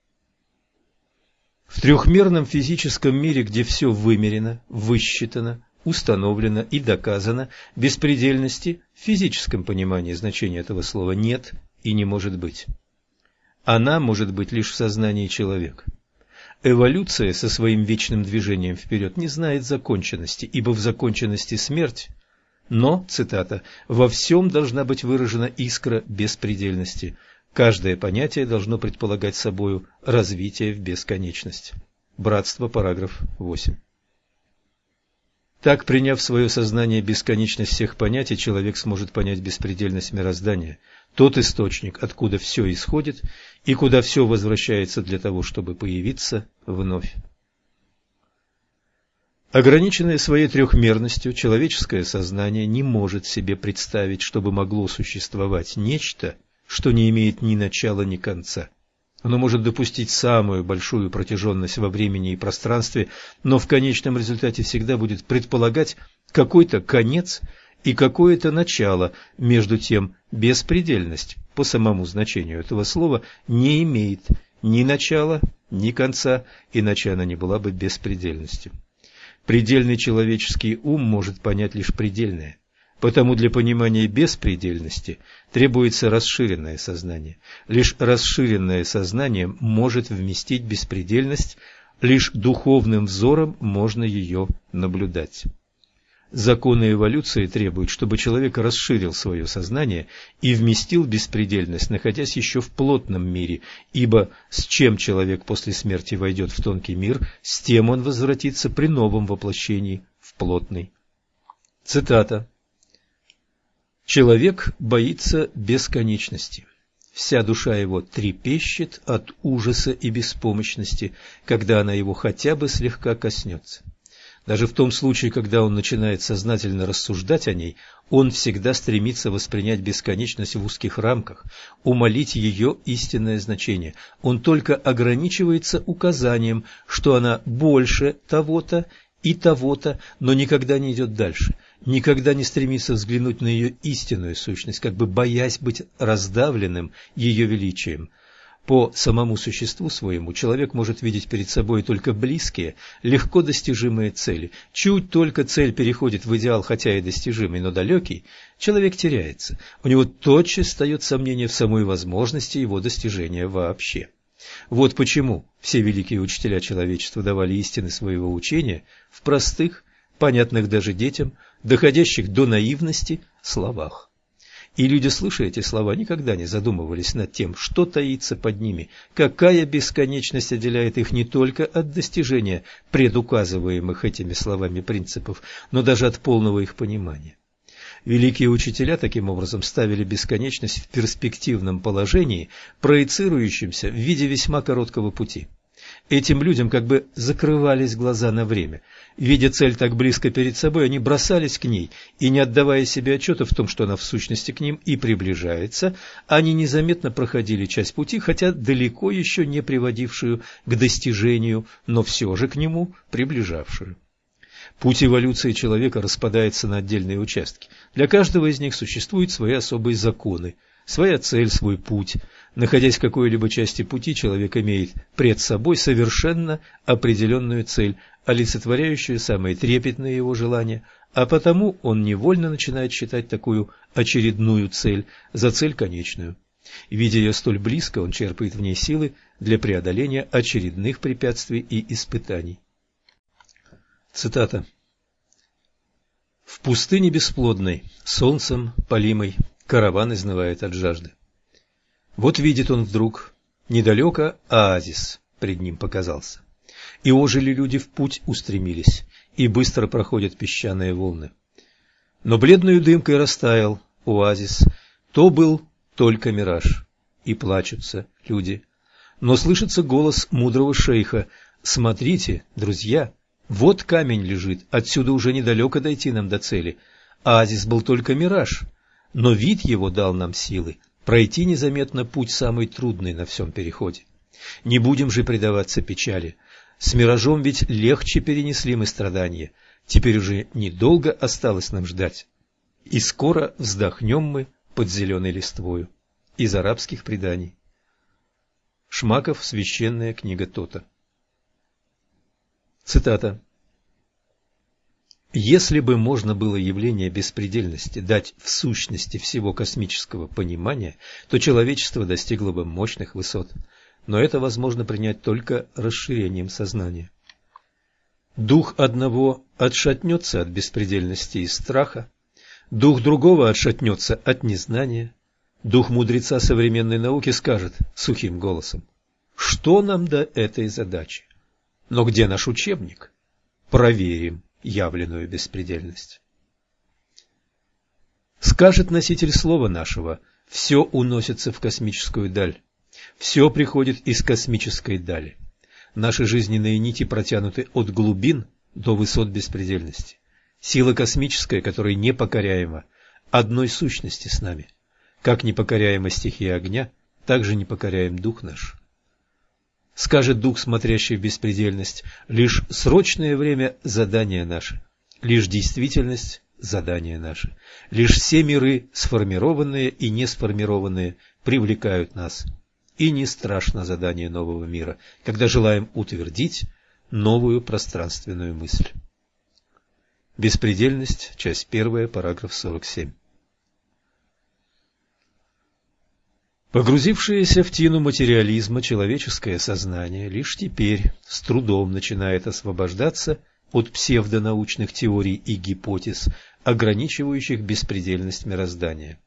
В трехмерном физическом мире, где все вымерено, высчитано, установлено и доказано, беспредельности в физическом понимании значения этого слова нет и не может быть. Она может быть лишь в сознании человека. Эволюция со своим вечным движением вперед не знает законченности, ибо в законченности смерть, но, цитата, «во всем должна быть выражена искра беспредельности. Каждое понятие должно предполагать собою развитие в бесконечность». Братство, параграф 8. Так, приняв в свое сознание бесконечность всех понятий, человек сможет понять беспредельность мироздания, тот источник, откуда все исходит и куда все возвращается для того, чтобы появиться вновь. Ограниченное своей трехмерностью, человеческое сознание не может себе представить, чтобы могло существовать нечто, что не имеет ни начала, ни конца. Оно может допустить самую большую протяженность во времени и пространстве, но в конечном результате всегда будет предполагать какой-то конец и какое-то начало. Между тем, беспредельность по самому значению этого слова не имеет ни начала, ни конца, иначе она не была бы беспредельностью. Предельный человеческий ум может понять лишь предельное. Потому для понимания беспредельности требуется расширенное сознание. Лишь расширенное сознание может вместить беспредельность, лишь духовным взором можно ее наблюдать. Законы эволюции требуют, чтобы человек расширил свое сознание и вместил беспредельность, находясь еще в плотном мире, ибо с чем человек после смерти войдет в тонкий мир, с тем он возвратится при новом воплощении в плотный. Цитата. Человек боится бесконечности. Вся душа его трепещет от ужаса и беспомощности, когда она его хотя бы слегка коснется. Даже в том случае, когда он начинает сознательно рассуждать о ней, он всегда стремится воспринять бесконечность в узких рамках, умолить ее истинное значение. Он только ограничивается указанием, что она больше того-то и того-то, но никогда не идет дальше – никогда не стремится взглянуть на ее истинную сущность, как бы боясь быть раздавленным ее величием. По самому существу своему человек может видеть перед собой только близкие, легко достижимые цели. Чуть только цель переходит в идеал, хотя и достижимый, но далекий, человек теряется. У него тотчас встает сомнение в самой возможности его достижения вообще. Вот почему все великие учителя человечества давали истины своего учения в простых, понятных даже детям, доходящих до наивности словах. И люди, слыша эти слова, никогда не задумывались над тем, что таится под ними, какая бесконечность отделяет их не только от достижения предуказываемых этими словами принципов, но даже от полного их понимания. Великие учителя таким образом ставили бесконечность в перспективном положении, проецирующемся в виде весьма короткого пути. Этим людям как бы закрывались глаза на время. Видя цель так близко перед собой, они бросались к ней, и не отдавая себе отчета в том, что она в сущности к ним и приближается, они незаметно проходили часть пути, хотя далеко еще не приводившую к достижению, но все же к нему приближавшую. Путь эволюции человека распадается на отдельные участки. Для каждого из них существуют свои особые законы, своя цель, свой путь – Находясь в какой-либо части пути, человек имеет пред собой совершенно определенную цель, олицетворяющую самые трепетные его желания, а потому он невольно начинает считать такую очередную цель за цель конечную. Видя ее столь близко, он черпает в ней силы для преодоления очередных препятствий и испытаний. Цитата. «В пустыне бесплодной, солнцем полимой, караван изнывает от жажды. Вот видит он вдруг, недалеко оазис пред ним показался. И ожили люди в путь устремились, и быстро проходят песчаные волны. Но бледную дымкой растаял оазис, то был только мираж, и плачутся люди. Но слышится голос мудрого шейха «Смотрите, друзья, вот камень лежит, отсюда уже недалеко дойти нам до цели. Оазис был только мираж, но вид его дал нам силы, пройти незаметно путь самый трудный на всем переходе. Не будем же предаваться печали. С миражом ведь легче перенесли мы страдания. Теперь уже недолго осталось нам ждать. И скоро вздохнем мы под зеленой листвою. Из арабских преданий. Шмаков. Священная книга Тота. Цитата. Если бы можно было явление беспредельности дать в сущности всего космического понимания, то человечество достигло бы мощных высот. Но это возможно принять только расширением сознания. Дух одного отшатнется от беспредельности и страха, дух другого отшатнется от незнания, дух мудреца современной науки скажет сухим голосом, что нам до этой задачи? Но где наш учебник? Проверим явленную беспредельность. Скажет носитель слова нашего, все уносится в космическую даль, все приходит из космической дали. Наши жизненные нити протянуты от глубин до высот беспредельности. Сила космическая, которая непокоряема, одной сущности с нами. Как непокоряема стихия огня, так же непокоряем дух наш скажет дух, смотрящий в беспредельность, лишь срочное время – задание наше, лишь действительность – задание наше, лишь все миры, сформированные и не сформированные, привлекают нас. И не страшно задание нового мира, когда желаем утвердить новую пространственную мысль. Беспредельность, часть первая, параграф 47. Погрузившееся в тину материализма человеческое сознание лишь теперь с трудом начинает освобождаться от псевдонаучных теорий и гипотез, ограничивающих беспредельность мироздания.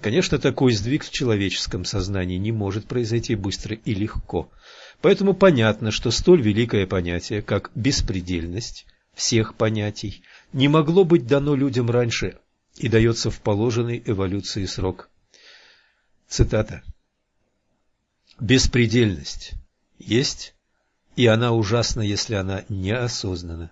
Конечно, такой сдвиг в человеческом сознании не может произойти быстро и легко, поэтому понятно, что столь великое понятие, как беспредельность всех понятий, не могло быть дано людям раньше и дается в положенный эволюции срок. Цитата. «Беспредельность есть, и она ужасна, если она неосознана»,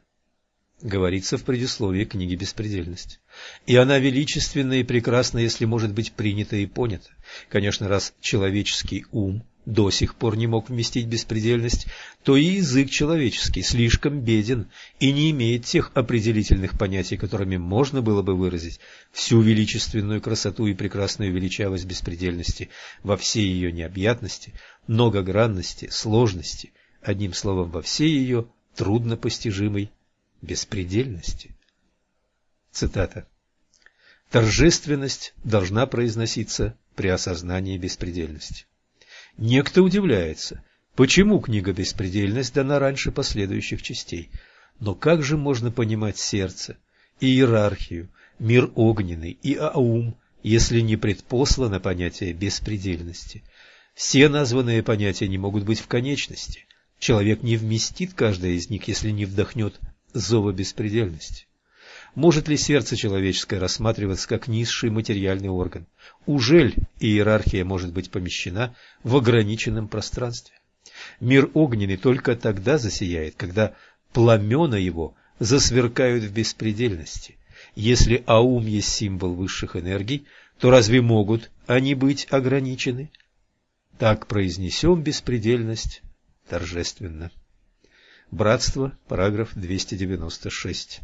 говорится в предисловии книги «Беспредельность». И она величественна и прекрасна, если может быть принята и понята. Конечно, раз человеческий ум до сих пор не мог вместить беспредельность, то и язык человеческий слишком беден и не имеет тех определительных понятий, которыми можно было бы выразить всю величественную красоту и прекрасную величавость беспредельности во всей ее необъятности, многогранности, сложности, одним словом, во всей ее труднопостижимой беспредельности. Цитата. Торжественность должна произноситься при осознании беспредельности. Некто удивляется, почему книга «Беспредельность» дана раньше последующих частей. Но как же можно понимать сердце, иерархию, мир огненный и аум, если не предпослано понятие беспредельности? Все названные понятия не могут быть в конечности. Человек не вместит каждое из них, если не вдохнет зова беспредельности. Может ли сердце человеческое рассматриваться как низший материальный орган? Ужель иерархия может быть помещена в ограниченном пространстве? Мир огненный только тогда засияет, когда пламена его засверкают в беспредельности. Если аум есть символ высших энергий, то разве могут они быть ограничены? Так произнесем беспредельность торжественно. Братство, параграф 296.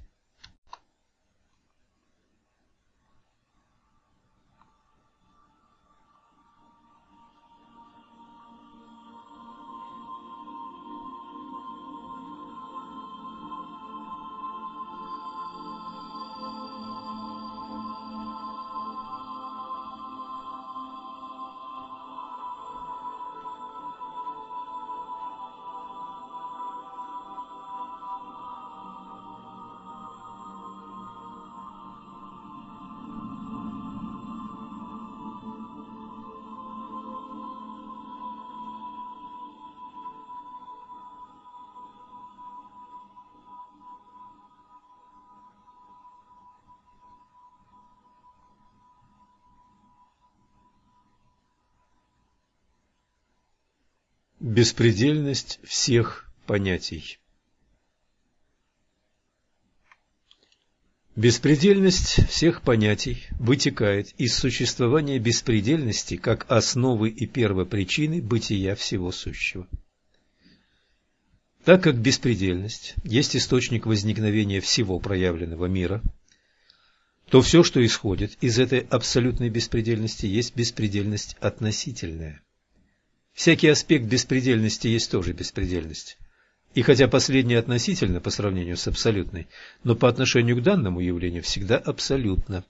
Беспредельность всех понятий Беспредельность всех понятий вытекает из существования беспредельности как основы и первопричины бытия всего сущего. Так как беспредельность есть источник возникновения всего проявленного мира, то все, что исходит из этой абсолютной беспредельности, есть беспредельность относительная. Всякий аспект беспредельности есть тоже беспредельность. И хотя последняя относительно по сравнению с абсолютной, но по отношению к данному явлению всегда абсолютно.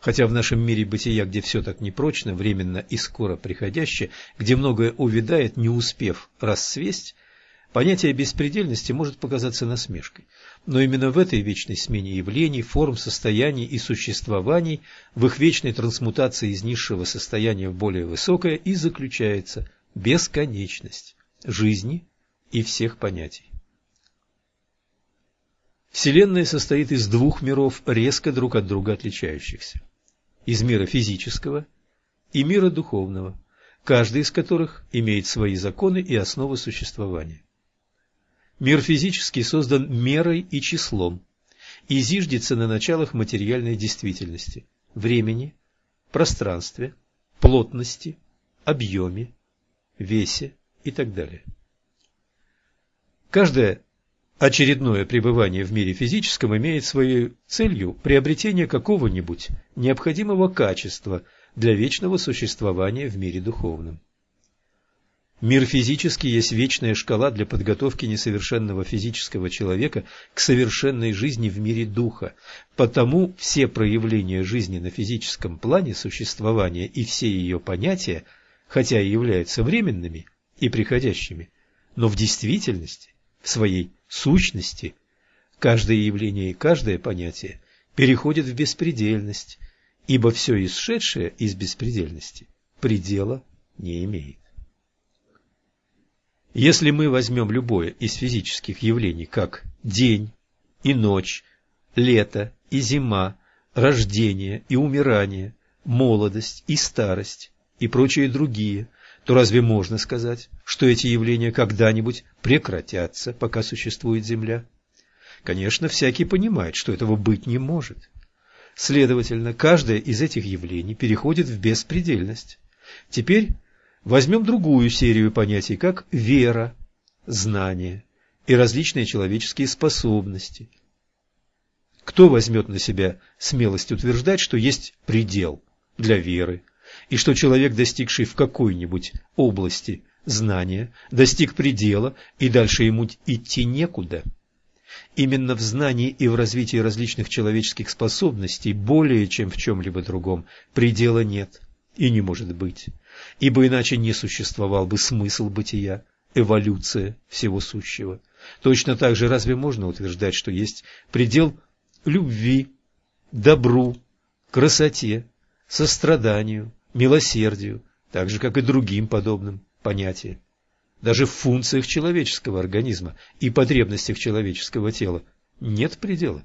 Хотя в нашем мире бытия, где все так непрочно, временно и скоро приходящее, где многое увядает, не успев расцвесть, понятие беспредельности может показаться насмешкой. Но именно в этой вечной смене явлений, форм, состояний и существований, в их вечной трансмутации из низшего состояния в более высокое и заключается бесконечность жизни и всех понятий. Вселенная состоит из двух миров, резко друг от друга отличающихся из мира физического и мира духовного, каждый из которых имеет свои законы и основы существования. Мир физический создан мерой и числом и зиждется на началах материальной действительности – времени, пространстве, плотности, объеме, весе и так далее. Каждое Очередное пребывание в мире физическом имеет своей целью приобретение какого-нибудь необходимого качества для вечного существования в мире духовном. Мир физический есть вечная шкала для подготовки несовершенного физического человека к совершенной жизни в мире духа, потому все проявления жизни на физическом плане существования и все ее понятия, хотя и являются временными и приходящими, но в действительности, в своей сущности, каждое явление и каждое понятие переходит в беспредельность, ибо все исшедшее из беспредельности предела не имеет. Если мы возьмем любое из физических явлений, как день и ночь, лето и зима, рождение и умирание, молодость и старость и прочие другие – то разве можно сказать, что эти явления когда-нибудь прекратятся, пока существует Земля? Конечно, всякий понимает, что этого быть не может. Следовательно, каждое из этих явлений переходит в беспредельность. Теперь возьмем другую серию понятий, как вера, знание и различные человеческие способности. Кто возьмет на себя смелость утверждать, что есть предел для веры, и что человек, достигший в какой-нибудь области знания, достиг предела, и дальше ему идти некуда. Именно в знании и в развитии различных человеческих способностей более чем в чем-либо другом предела нет и не может быть, ибо иначе не существовал бы смысл бытия, эволюция всего сущего. Точно так же разве можно утверждать, что есть предел любви, добру, красоте, состраданию, милосердию, так же, как и другим подобным понятиям. Даже в функциях человеческого организма и потребностях человеческого тела нет предела.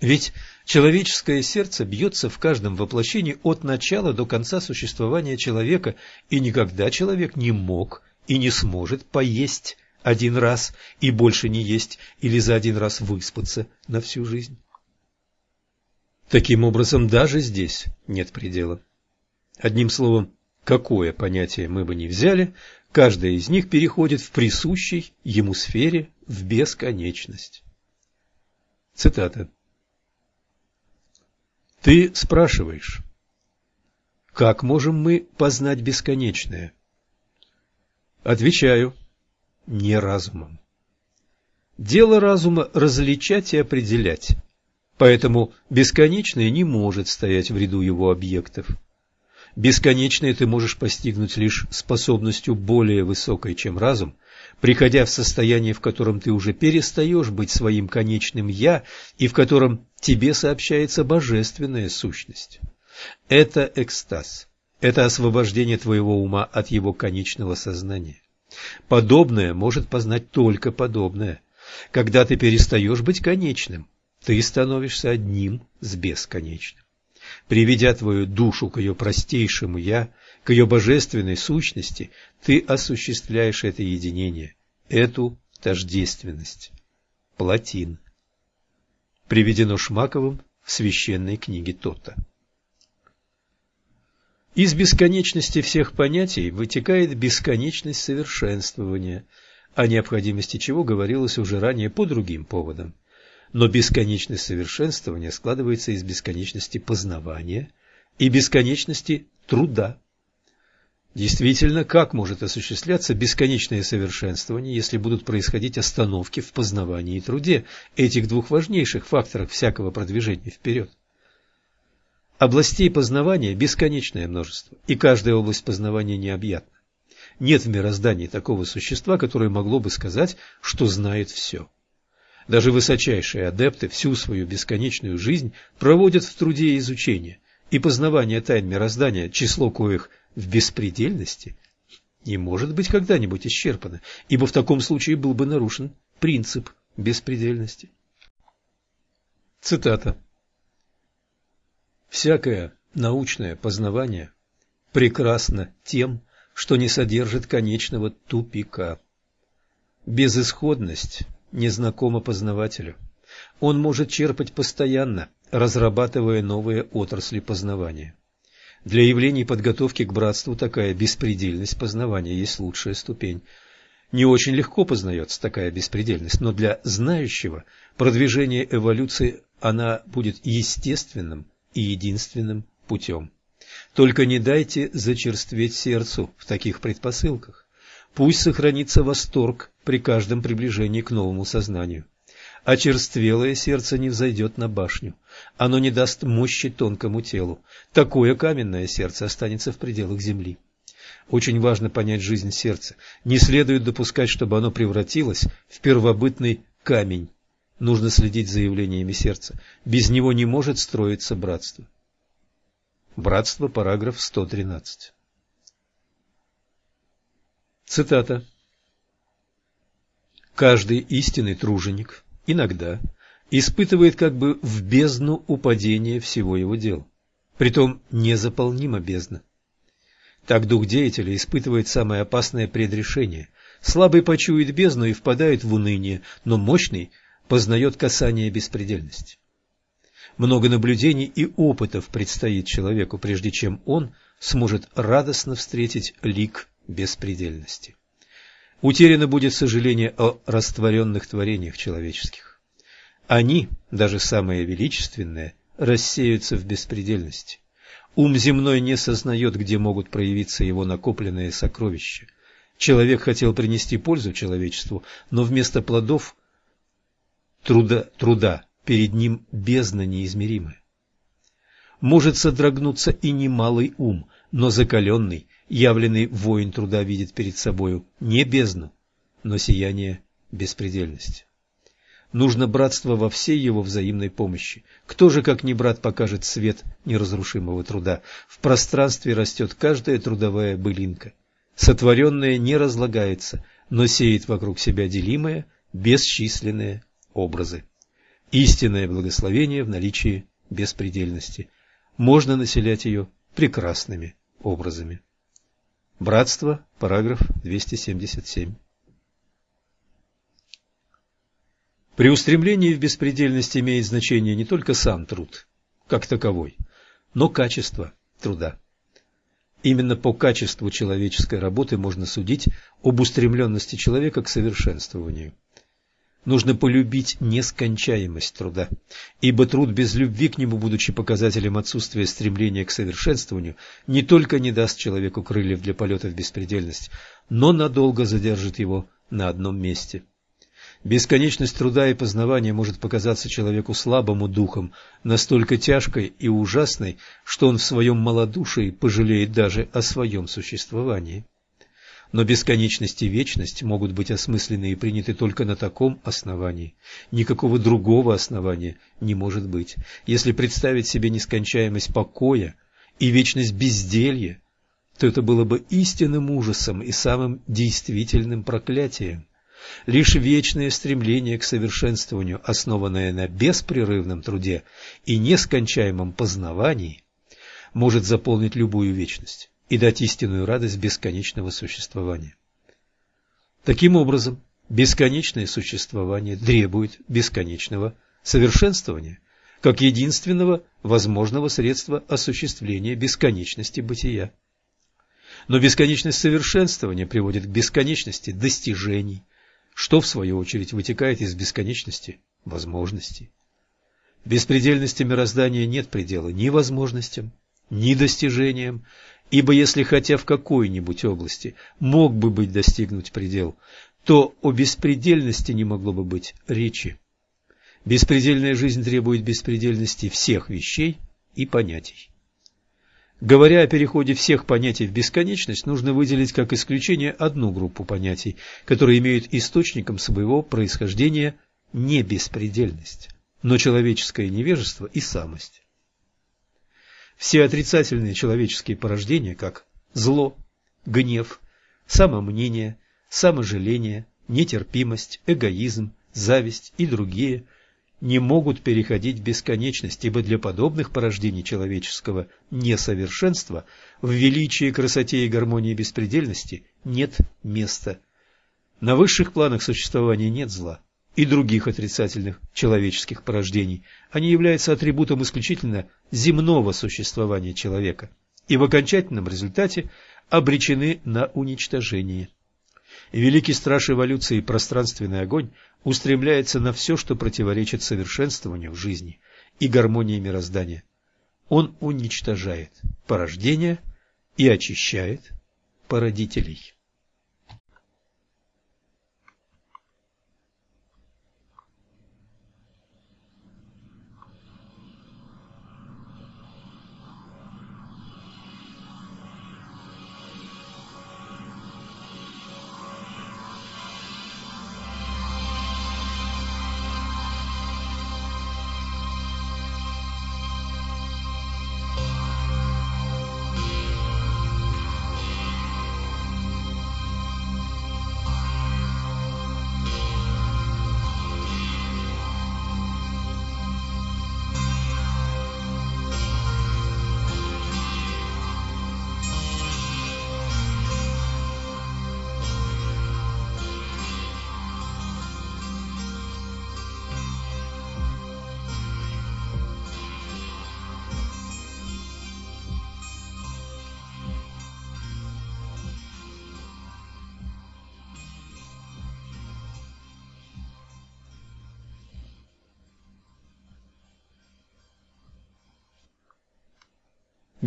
Ведь человеческое сердце бьется в каждом воплощении от начала до конца существования человека, и никогда человек не мог и не сможет поесть один раз и больше не есть или за один раз выспаться на всю жизнь. Таким образом, даже здесь нет предела. Одним словом, какое понятие мы бы ни взяли, каждое из них переходит в присущей ему сфере в бесконечность. Цитата. Ты спрашиваешь, как можем мы познать бесконечное? Отвечаю, не разумом. Дело разума различать и определять, поэтому бесконечное не может стоять в ряду его объектов. Бесконечное ты можешь постигнуть лишь способностью более высокой, чем разум, приходя в состояние, в котором ты уже перестаешь быть своим конечным «я» и в котором тебе сообщается божественная сущность. Это экстаз, это освобождение твоего ума от его конечного сознания. Подобное может познать только подобное. Когда ты перестаешь быть конечным, ты становишься одним с бесконечным приведя твою душу к ее простейшему «я», к ее божественной сущности, ты осуществляешь это единение, эту тождественность. Платин. Приведено Шмаковым в священной книге Тота. Из бесконечности всех понятий вытекает бесконечность совершенствования. о необходимости чего говорилось уже ранее по другим поводам. Но бесконечность совершенствования складывается из бесконечности познавания и бесконечности труда. Действительно, как может осуществляться бесконечное совершенствование, если будут происходить остановки в познавании и труде, этих двух важнейших факторах всякого продвижения вперед? Областей познавания бесконечное множество, и каждая область познавания необъятна. Нет в мироздании такого существа, которое могло бы сказать, что знает все. Даже высочайшие адепты всю свою бесконечную жизнь проводят в труде и изучении, и познавание тайн мироздания, число коих в беспредельности, не может быть когда-нибудь исчерпано, ибо в таком случае был бы нарушен принцип беспредельности. Цитата. «Всякое научное познавание прекрасно тем, что не содержит конечного тупика. Безысходность незнакома познавателю. Он может черпать постоянно, разрабатывая новые отрасли познавания. Для явлений подготовки к братству такая беспредельность познавания есть лучшая ступень. Не очень легко познается такая беспредельность, но для знающего продвижение эволюции она будет естественным и единственным путем. Только не дайте зачерстветь сердцу в таких предпосылках. Пусть сохранится восторг при каждом приближении к новому сознанию. Очерствелое сердце не взойдет на башню, оно не даст мощи тонкому телу. Такое каменное сердце останется в пределах земли. Очень важно понять жизнь сердца. Не следует допускать, чтобы оно превратилось в первобытный камень. Нужно следить за явлениями сердца. Без него не может строиться братство. Братство, параграф 113. Цитата. Каждый истинный труженик иногда испытывает как бы в бездну упадения всего его дела. Притом незаполнима бездна. Так дух деятеля испытывает самое опасное предрешение. Слабый почует бездну и впадает в уныние, но мощный познает касание беспредельности. Много наблюдений и опытов предстоит человеку, прежде чем он сможет радостно встретить лик беспредельности. Утеряно будет сожаление о растворенных творениях человеческих. Они, даже самые величественные, рассеются в беспредельности. Ум земной не сознает, где могут проявиться его накопленные сокровища. Человек хотел принести пользу человечеству, но вместо плодов труда, труда перед ним бездна неизмеримая. Может содрогнуться и немалый ум, но закаленный, явленный воин труда видит перед собою не бездну, но сияние беспредельности. Нужно братство во всей его взаимной помощи. Кто же, как не брат, покажет свет неразрушимого труда? В пространстве растет каждая трудовая былинка. Сотворенное не разлагается, но сеет вокруг себя делимые, бесчисленные образы. Истинное благословение в наличии беспредельности. Можно населять ее прекрасными образами. Братство, параграф 277. При устремлении в беспредельность имеет значение не только сам труд, как таковой, но качество труда. Именно по качеству человеческой работы можно судить об устремленности человека к совершенствованию. Нужно полюбить нескончаемость труда, ибо труд без любви к нему, будучи показателем отсутствия стремления к совершенствованию, не только не даст человеку крыльев для полета в беспредельность, но надолго задержит его на одном месте. Бесконечность труда и познавания может показаться человеку слабому духом, настолько тяжкой и ужасной, что он в своем малодушии пожалеет даже о своем существовании. Но бесконечность и вечность могут быть осмыслены и приняты только на таком основании. Никакого другого основания не может быть. Если представить себе нескончаемость покоя и вечность безделья, то это было бы истинным ужасом и самым действительным проклятием. Лишь вечное стремление к совершенствованию, основанное на беспрерывном труде и нескончаемом познавании, может заполнить любую вечность и дать истинную радость бесконечного существования. Таким образом, бесконечное существование требует бесконечного совершенствования, как единственного возможного средства осуществления бесконечности бытия. Но бесконечность совершенствования приводит к бесконечности достижений, что в свою очередь вытекает из бесконечности возможностей. Беспредельности мироздания нет предела ни возможностям, ни достижениям, ибо если хотя в какой-нибудь области мог бы быть достигнут предел, то о беспредельности не могло бы быть речи. Беспредельная жизнь требует беспредельности всех вещей и понятий. Говоря о переходе всех понятий в бесконечность, нужно выделить как исключение одну группу понятий, которые имеют источником своего происхождения не беспредельность, но человеческое невежество и самость. Все отрицательные человеческие порождения, как зло, гнев, самомнение, саможаление, нетерпимость, эгоизм, зависть и другие, не могут переходить в бесконечность, ибо для подобных порождений человеческого несовершенства в величии, красоте и гармонии беспредельности нет места. На высших планах существования нет зла и других отрицательных человеческих порождений. Они являются атрибутом исключительно земного существования человека и в окончательном результате обречены на уничтожение. Великий страж эволюции пространственный огонь устремляется на все, что противоречит совершенствованию в жизни и гармонии мироздания. Он уничтожает порождение и очищает породителей.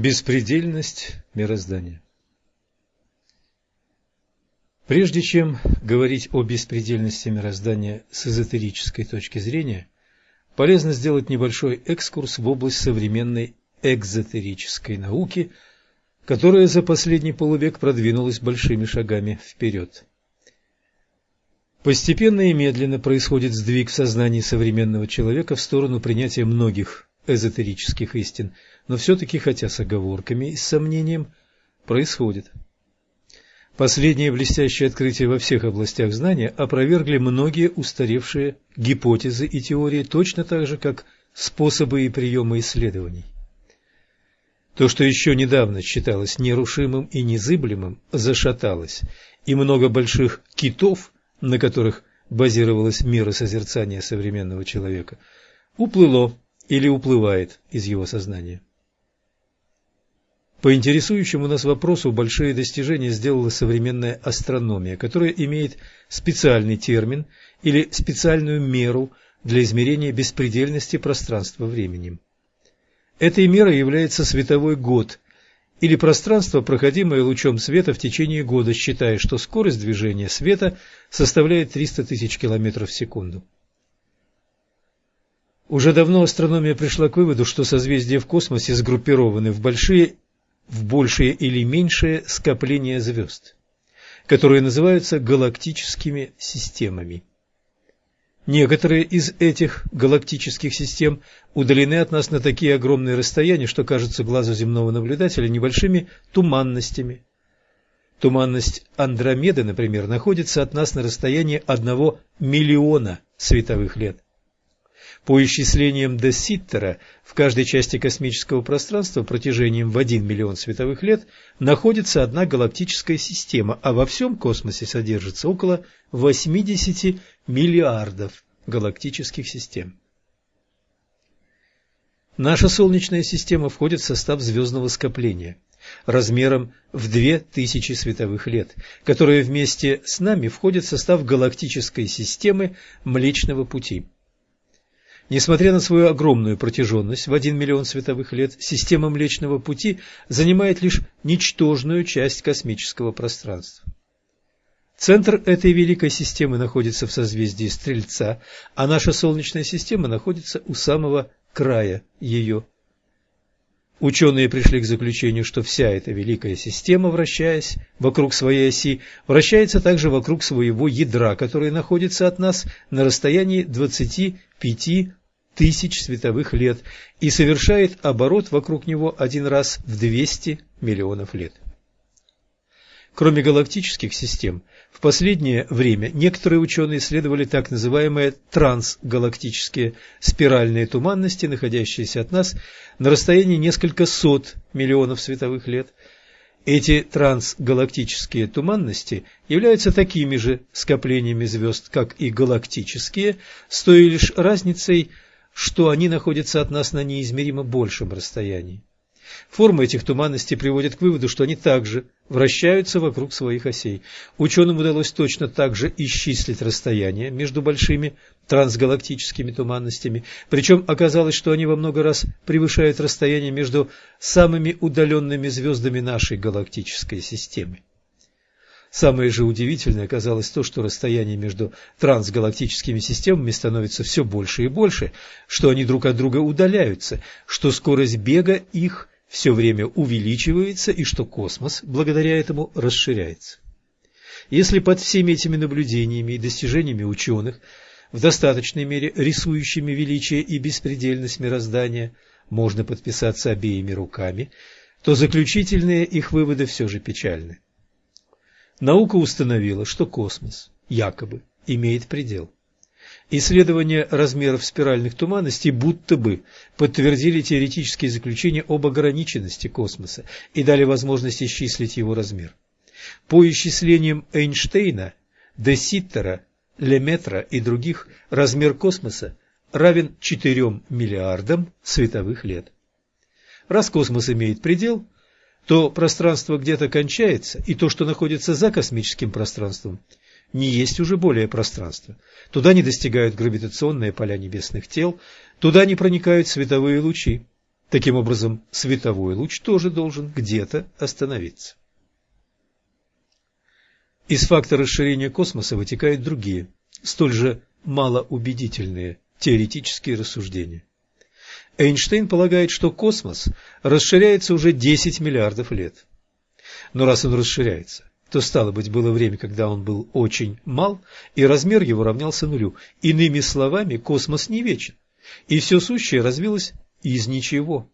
Беспредельность мироздания Прежде чем говорить о беспредельности мироздания с эзотерической точки зрения, полезно сделать небольшой экскурс в область современной экзотерической науки, которая за последний полувек продвинулась большими шагами вперед. Постепенно и медленно происходит сдвиг в сознании современного человека в сторону принятия многих эзотерических истин – но все-таки, хотя с оговорками и с сомнением, происходит. Последние блестящие открытия во всех областях знания опровергли многие устаревшие гипотезы и теории точно так же, как способы и приемы исследований. То, что еще недавно считалось нерушимым и незыблемым, зашаталось, и много больших китов, на которых базировалось миросозерцание современного человека, уплыло или уплывает из его сознания. По интересующему нас вопросу большие достижения сделала современная астрономия, которая имеет специальный термин или специальную меру для измерения беспредельности пространства-времени. Этой мерой является световой год или пространство, проходимое лучом света в течение года, считая, что скорость движения света составляет 300 тысяч километров в секунду. Уже давно астрономия пришла к выводу, что созвездия в космосе сгруппированы в большие в большее или меньшее скопление звезд, которые называются галактическими системами. Некоторые из этих галактических систем удалены от нас на такие огромные расстояния, что кажутся глазу земного наблюдателя небольшими туманностями. Туманность Андромеды, например, находится от нас на расстоянии одного миллиона световых лет. По исчислениям де Ситтера, в каждой части космического пространства протяжением в 1 миллион световых лет находится одна галактическая система, а во всем космосе содержится около 80 миллиардов галактических систем. Наша Солнечная система входит в состав звездного скопления, размером в две тысячи световых лет, которая вместе с нами входит в состав галактической системы Млечного Пути. Несмотря на свою огромную протяженность в 1 миллион световых лет, система Млечного Пути занимает лишь ничтожную часть космического пространства. Центр этой великой системы находится в созвездии Стрельца, а наша Солнечная система находится у самого края ее. Ученые пришли к заключению, что вся эта великая система, вращаясь вокруг своей оси, вращается также вокруг своего ядра, которое находится от нас на расстоянии 25 тысяч световых лет и совершает оборот вокруг него один раз в 200 миллионов лет. Кроме галактических систем, в последнее время некоторые ученые исследовали так называемые трансгалактические спиральные туманности, находящиеся от нас на расстоянии несколько сот миллионов световых лет. Эти трансгалактические туманности являются такими же скоплениями звезд, как и галактические, с той лишь разницей, что они находятся от нас на неизмеримо большем расстоянии. Форма этих туманностей приводит к выводу, что они также вращаются вокруг своих осей. Ученым удалось точно так же исчислить расстояние между большими трансгалактическими туманностями, причем оказалось, что они во много раз превышают расстояние между самыми удаленными звездами нашей галактической системы. Самое же удивительное оказалось то, что расстояние между трансгалактическими системами становится все больше и больше, что они друг от друга удаляются, что скорость бега их все время увеличивается и что космос благодаря этому расширяется. Если под всеми этими наблюдениями и достижениями ученых, в достаточной мере рисующими величие и беспредельность мироздания, можно подписаться обеими руками, то заключительные их выводы все же печальны. Наука установила, что космос якобы имеет предел. Исследования размеров спиральных туманностей будто бы подтвердили теоретические заключения об ограниченности космоса и дали возможность исчислить его размер. По исчислениям Эйнштейна, де Ситтера, Леметра и других, размер космоса равен 4 миллиардам световых лет. Раз космос имеет предел, то пространство где-то кончается, и то, что находится за космическим пространством, не есть уже более пространство. Туда не достигают гравитационные поля небесных тел, туда не проникают световые лучи. Таким образом, световой луч тоже должен где-то остановиться. Из факта расширения космоса вытекают другие, столь же малоубедительные теоретические рассуждения. Эйнштейн полагает, что космос расширяется уже 10 миллиардов лет. Но раз он расширяется, то, стало быть, было время, когда он был очень мал, и размер его равнялся нулю. Иными словами, космос не вечен, и все сущее развилось из ничего.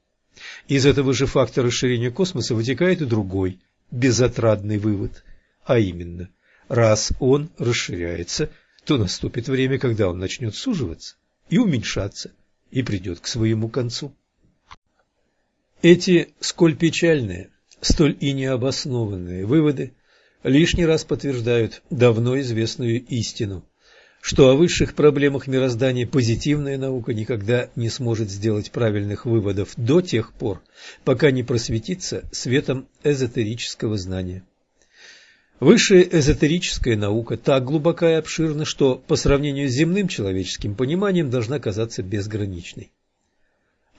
Из этого же факта расширения космоса вытекает и другой, безотрадный вывод, а именно, раз он расширяется, то наступит время, когда он начнет суживаться и уменьшаться – и придет к своему концу. Эти, сколь печальные, столь и необоснованные выводы лишний раз подтверждают давно известную истину, что о высших проблемах мироздания позитивная наука никогда не сможет сделать правильных выводов до тех пор, пока не просветится светом эзотерического знания. Высшая эзотерическая наука так глубока и обширна, что по сравнению с земным человеческим пониманием должна казаться безграничной.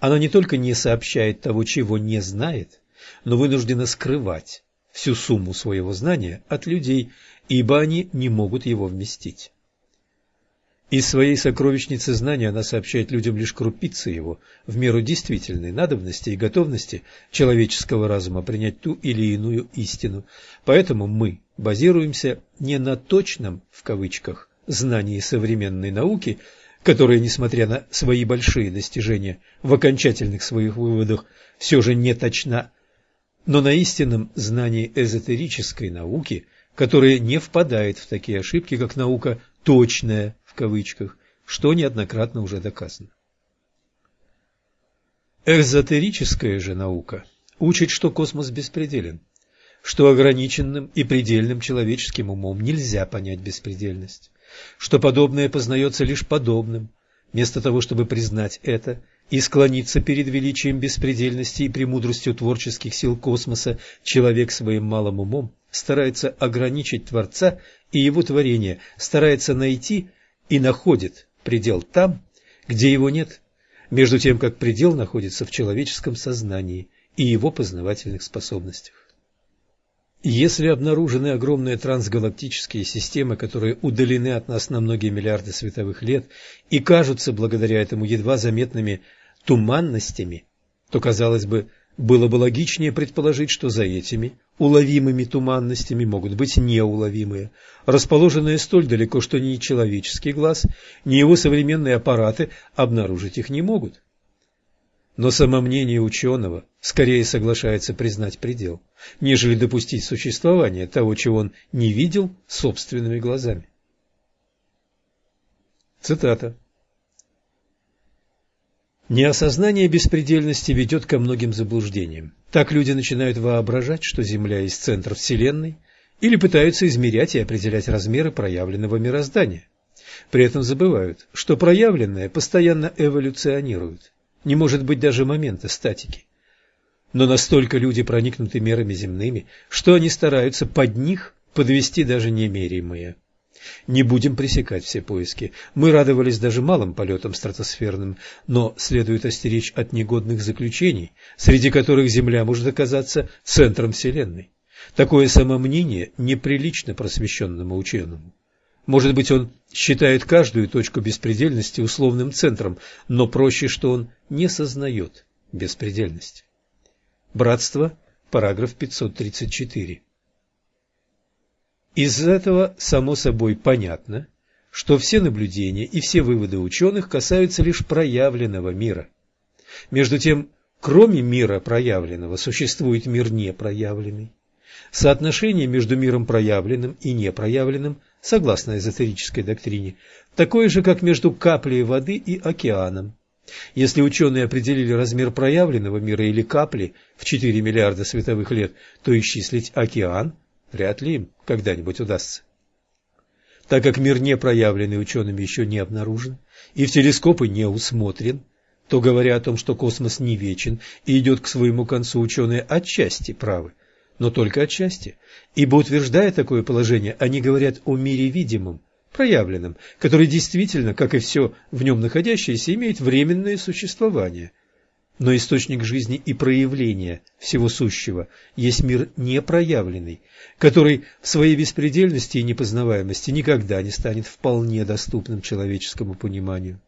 Она не только не сообщает того, чего не знает, но вынуждена скрывать всю сумму своего знания от людей, ибо они не могут его вместить. Из своей сокровищницы знания она сообщает людям лишь крупицы его, в меру действительной надобности и готовности человеческого разума принять ту или иную истину. Поэтому мы базируемся не на точном, в кавычках, знании современной науки, которая, несмотря на свои большие достижения в окончательных своих выводах, все же не точна, но на истинном знании эзотерической науки, которая не впадает в такие ошибки, как наука точная, в кавычках, что неоднократно уже доказано. Эзотерическая же наука учит, что космос беспределен, что ограниченным и предельным человеческим умом нельзя понять беспредельность, что подобное познается лишь подобным. Вместо того, чтобы признать это, и склониться перед величием беспредельности и премудростью творческих сил космоса, человек своим малым умом старается ограничить Творца и его творение, старается найти и находит предел там, где его нет, между тем как предел находится в человеческом сознании и его познавательных способностях. Если обнаружены огромные трансгалактические системы, которые удалены от нас на многие миллиарды световых лет и кажутся благодаря этому едва заметными туманностями, то, казалось бы, было бы логичнее предположить, что за этими уловимыми туманностями могут быть неуловимые, расположенные столь далеко, что ни человеческий глаз, ни его современные аппараты обнаружить их не могут. Но самомнение ученого скорее соглашается признать предел, нежели допустить существование того, чего он не видел собственными глазами. Цитата. Неосознание беспредельности ведет ко многим заблуждениям. Так люди начинают воображать, что Земля есть центр Вселенной, или пытаются измерять и определять размеры проявленного мироздания. При этом забывают, что проявленное постоянно эволюционирует, не может быть даже момента статики. Но настолько люди проникнуты мерами земными, что они стараются под них подвести даже немеримые. Не будем пресекать все поиски. Мы радовались даже малым полетам стратосферным, но следует остеречь от негодных заключений, среди которых Земля может оказаться центром Вселенной. Такое самомнение неприлично просвещенному ученому. Может быть, он считает каждую точку беспредельности условным центром, но проще, что он не сознает беспредельность. Братство, параграф 534. Из этого само собой понятно, что все наблюдения и все выводы ученых касаются лишь проявленного мира. Между тем, кроме мира проявленного, существует мир непроявленный. Соотношение между миром проявленным и непроявленным, согласно эзотерической доктрине, такое же, как между каплей воды и океаном. Если ученые определили размер проявленного мира или капли в 4 миллиарда световых лет, то исчислить океан Вряд ли им когда-нибудь удастся. Так как мир не проявленный учеными еще не обнаружен и в телескопы не усмотрен, то, говоря о том, что космос не вечен и идет к своему концу, ученые отчасти правы, но только отчасти, ибо, утверждая такое положение, они говорят о мире видимом, проявленном, который действительно, как и все в нем находящееся, имеет временное существование – но источник жизни и проявления всего сущего есть мир непроявленный, который в своей беспредельности и непознаваемости никогда не станет вполне доступным человеческому пониманию.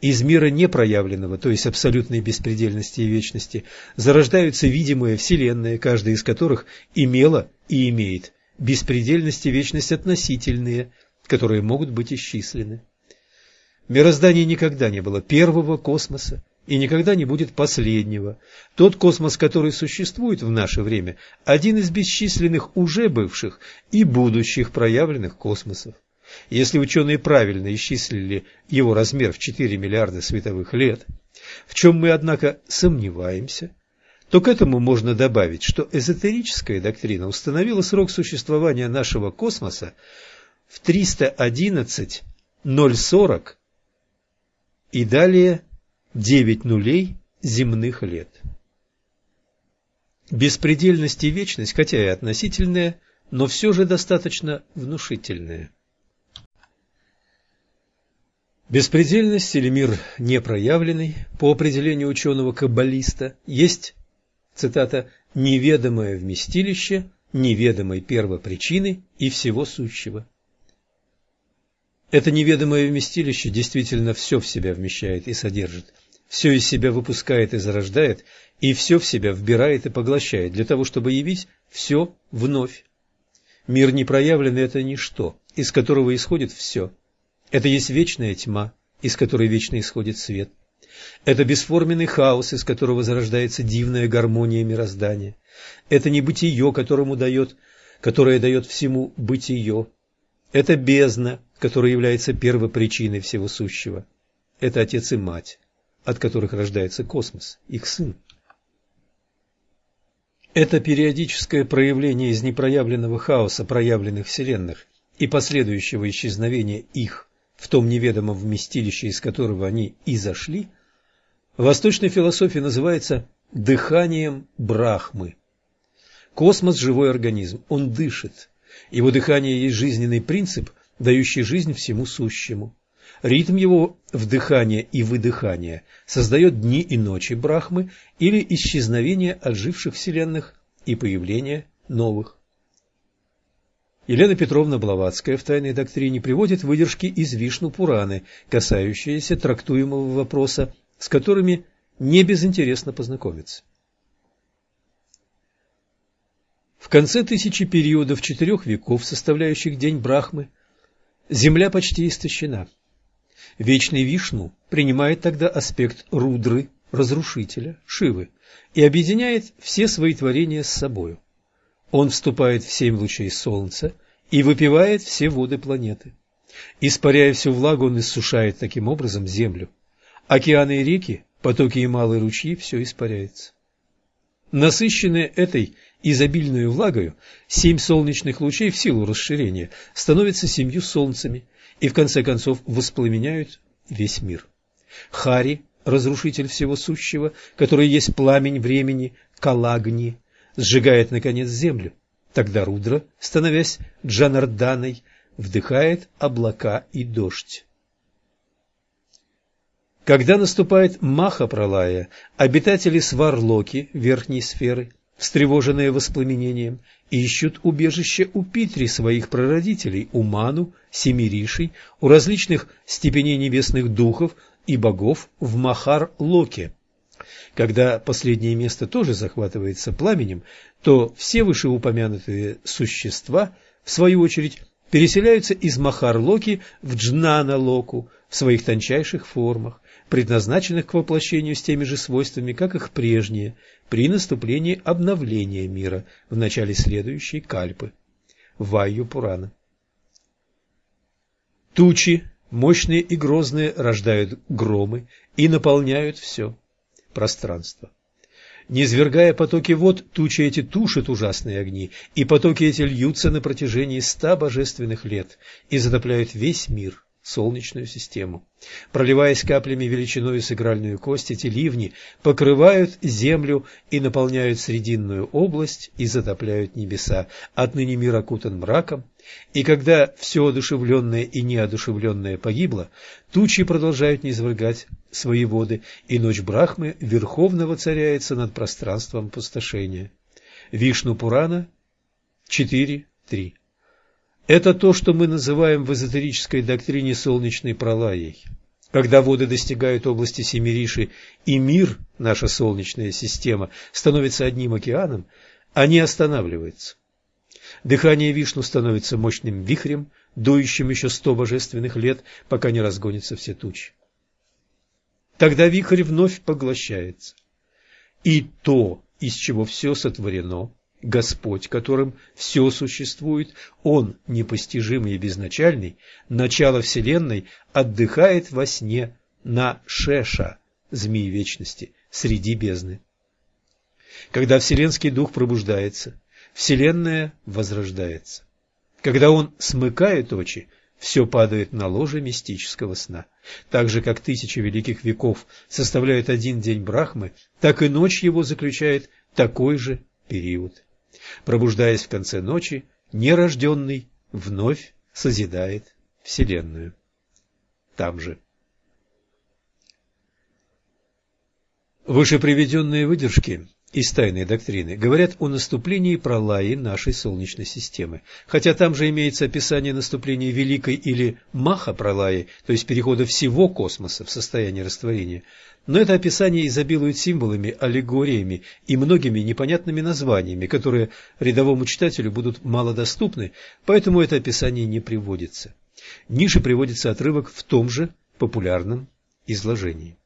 Из мира непроявленного, то есть абсолютной беспредельности и вечности, зарождаются видимые вселенные, каждая из которых имела и имеет беспредельность и вечность относительные, которые могут быть исчислены. В мироздании никогда не было первого космоса, и никогда не будет последнего. Тот космос, который существует в наше время, один из бесчисленных уже бывших и будущих проявленных космосов. Если ученые правильно исчислили его размер в 4 миллиарда световых лет, в чем мы, однако, сомневаемся, то к этому можно добавить, что эзотерическая доктрина установила срок существования нашего космоса в 311 040 и далее девять нулей земных лет. Беспредельность и вечность, хотя и относительная, но все же достаточно внушительная. Беспредельность или мир непроявленный, по определению ученого-каббалиста, есть, цитата, «неведомое вместилище неведомой первопричины и всего сущего». Это неведомое вместилище действительно все в себя вмещает и содержит, все из себя выпускает и зарождает, и все в себя вбирает и поглощает, для того, чтобы явить все вновь. Мир непроявленный – это ничто, из которого исходит все. Это есть вечная тьма, из которой вечно исходит свет. Это бесформенный хаос, из которого зарождается дивная гармония мироздания. Это небытие, которому дает, которое дает всему бытие. Это бездна, которая является первопричиной всего сущего. Это отец и мать, от которых рождается космос, их сын. Это периодическое проявление из непроявленного хаоса проявленных вселенных и последующего исчезновения их в том неведомом вместилище, из которого они и зашли, в восточной философии называется дыханием Брахмы. Космос – живой организм, он дышит. Его дыхание есть жизненный принцип, дающий жизнь всему сущему. Ритм его вдыхания и выдыхания создает дни и ночи Брахмы или исчезновение отживших вселенных и появление новых. Елена Петровна Блаватская в «Тайной доктрине» приводит выдержки из Вишну Пураны, касающиеся трактуемого вопроса, с которыми не безинтересно познакомиться. В конце тысячи периодов четырех веков, составляющих день Брахмы, Земля почти истощена. Вечный Вишну принимает тогда аспект Рудры, разрушителя, Шивы, и объединяет все свои творения с собою. Он вступает в семь лучей солнца и выпивает все воды планеты. Испаряя всю влагу, он иссушает таким образом землю. Океаны и реки, потоки и малые ручьи – все испаряется. Насыщенные этой изобильную влагою, семь солнечных лучей в силу расширения становятся семью солнцами и в конце концов воспламеняют весь мир. Хари, разрушитель всего сущего, который есть пламень времени, Калагни, сжигает, наконец, землю. Тогда Рудра, становясь Джанарданой, вдыхает облака и дождь. Когда наступает Маха-Пралая, обитатели Сварлоки, верхней сферы, встревоженные воспламенением, ищут убежище у Питри своих прародителей, у Ману, Семиришей, у различных степеней небесных духов и богов в Махар-Локе. Когда последнее место тоже захватывается пламенем, то все вышеупомянутые существа, в свою очередь, переселяются из Махар-Локи в Джнана-Локу в своих тончайших формах, предназначенных к воплощению с теми же свойствами, как их прежние, при наступлении обновления мира в начале следующей кальпы. Вайю Пурана. Тучи, мощные и грозные, рождают громы и наполняют все пространство. Низвергая потоки вод, тучи эти тушат ужасные огни, и потоки эти льются на протяжении ста божественных лет и затопляют весь мир – Солнечную систему. Проливаясь каплями величиной с игральную кость, эти ливни покрывают землю и наполняют срединную область и затопляют небеса. Отныне мир окутан мраком, и когда все одушевленное и неодушевленное погибло, тучи продолжают низвергать свои воды, и ночь Брахмы верховно воцаряется над пространством пустошения. Вишну Пурана 4.3 это то, что мы называем в эзотерической доктрине солнечной пролаей. Когда воды достигают области Семириши и мир, наша солнечная система, становится одним океаном, они останавливаются. Дыхание Вишну становится мощным вихрем, дующим еще сто божественных лет, пока не разгонятся все тучи. Тогда вихрь вновь поглощается. И то, из чего все сотворено, Господь, которым все существует, Он, непостижимый и безначальный, начало Вселенной, отдыхает во сне на Шеша, змеи вечности, среди бездны. Когда Вселенский Дух пробуждается, Вселенная возрождается. Когда Он смыкает очи, все падает на ложе мистического сна. Так же, как тысячи великих веков составляют один день Брахмы, так и ночь его заключает такой же период. Пробуждаясь в конце ночи, нерожденный вновь созидает Вселенную. Там же. Выше приведенные выдержки из тайной доктрины говорят о наступлении пролаи нашей Солнечной системы. Хотя там же имеется описание наступления Великой или Маха-пролаи, то есть перехода всего космоса в состояние растворения, но это описание изобилует символами, аллегориями и многими непонятными названиями, которые рядовому читателю будут малодоступны, поэтому это описание не приводится. Ниже приводится отрывок в том же популярном изложении.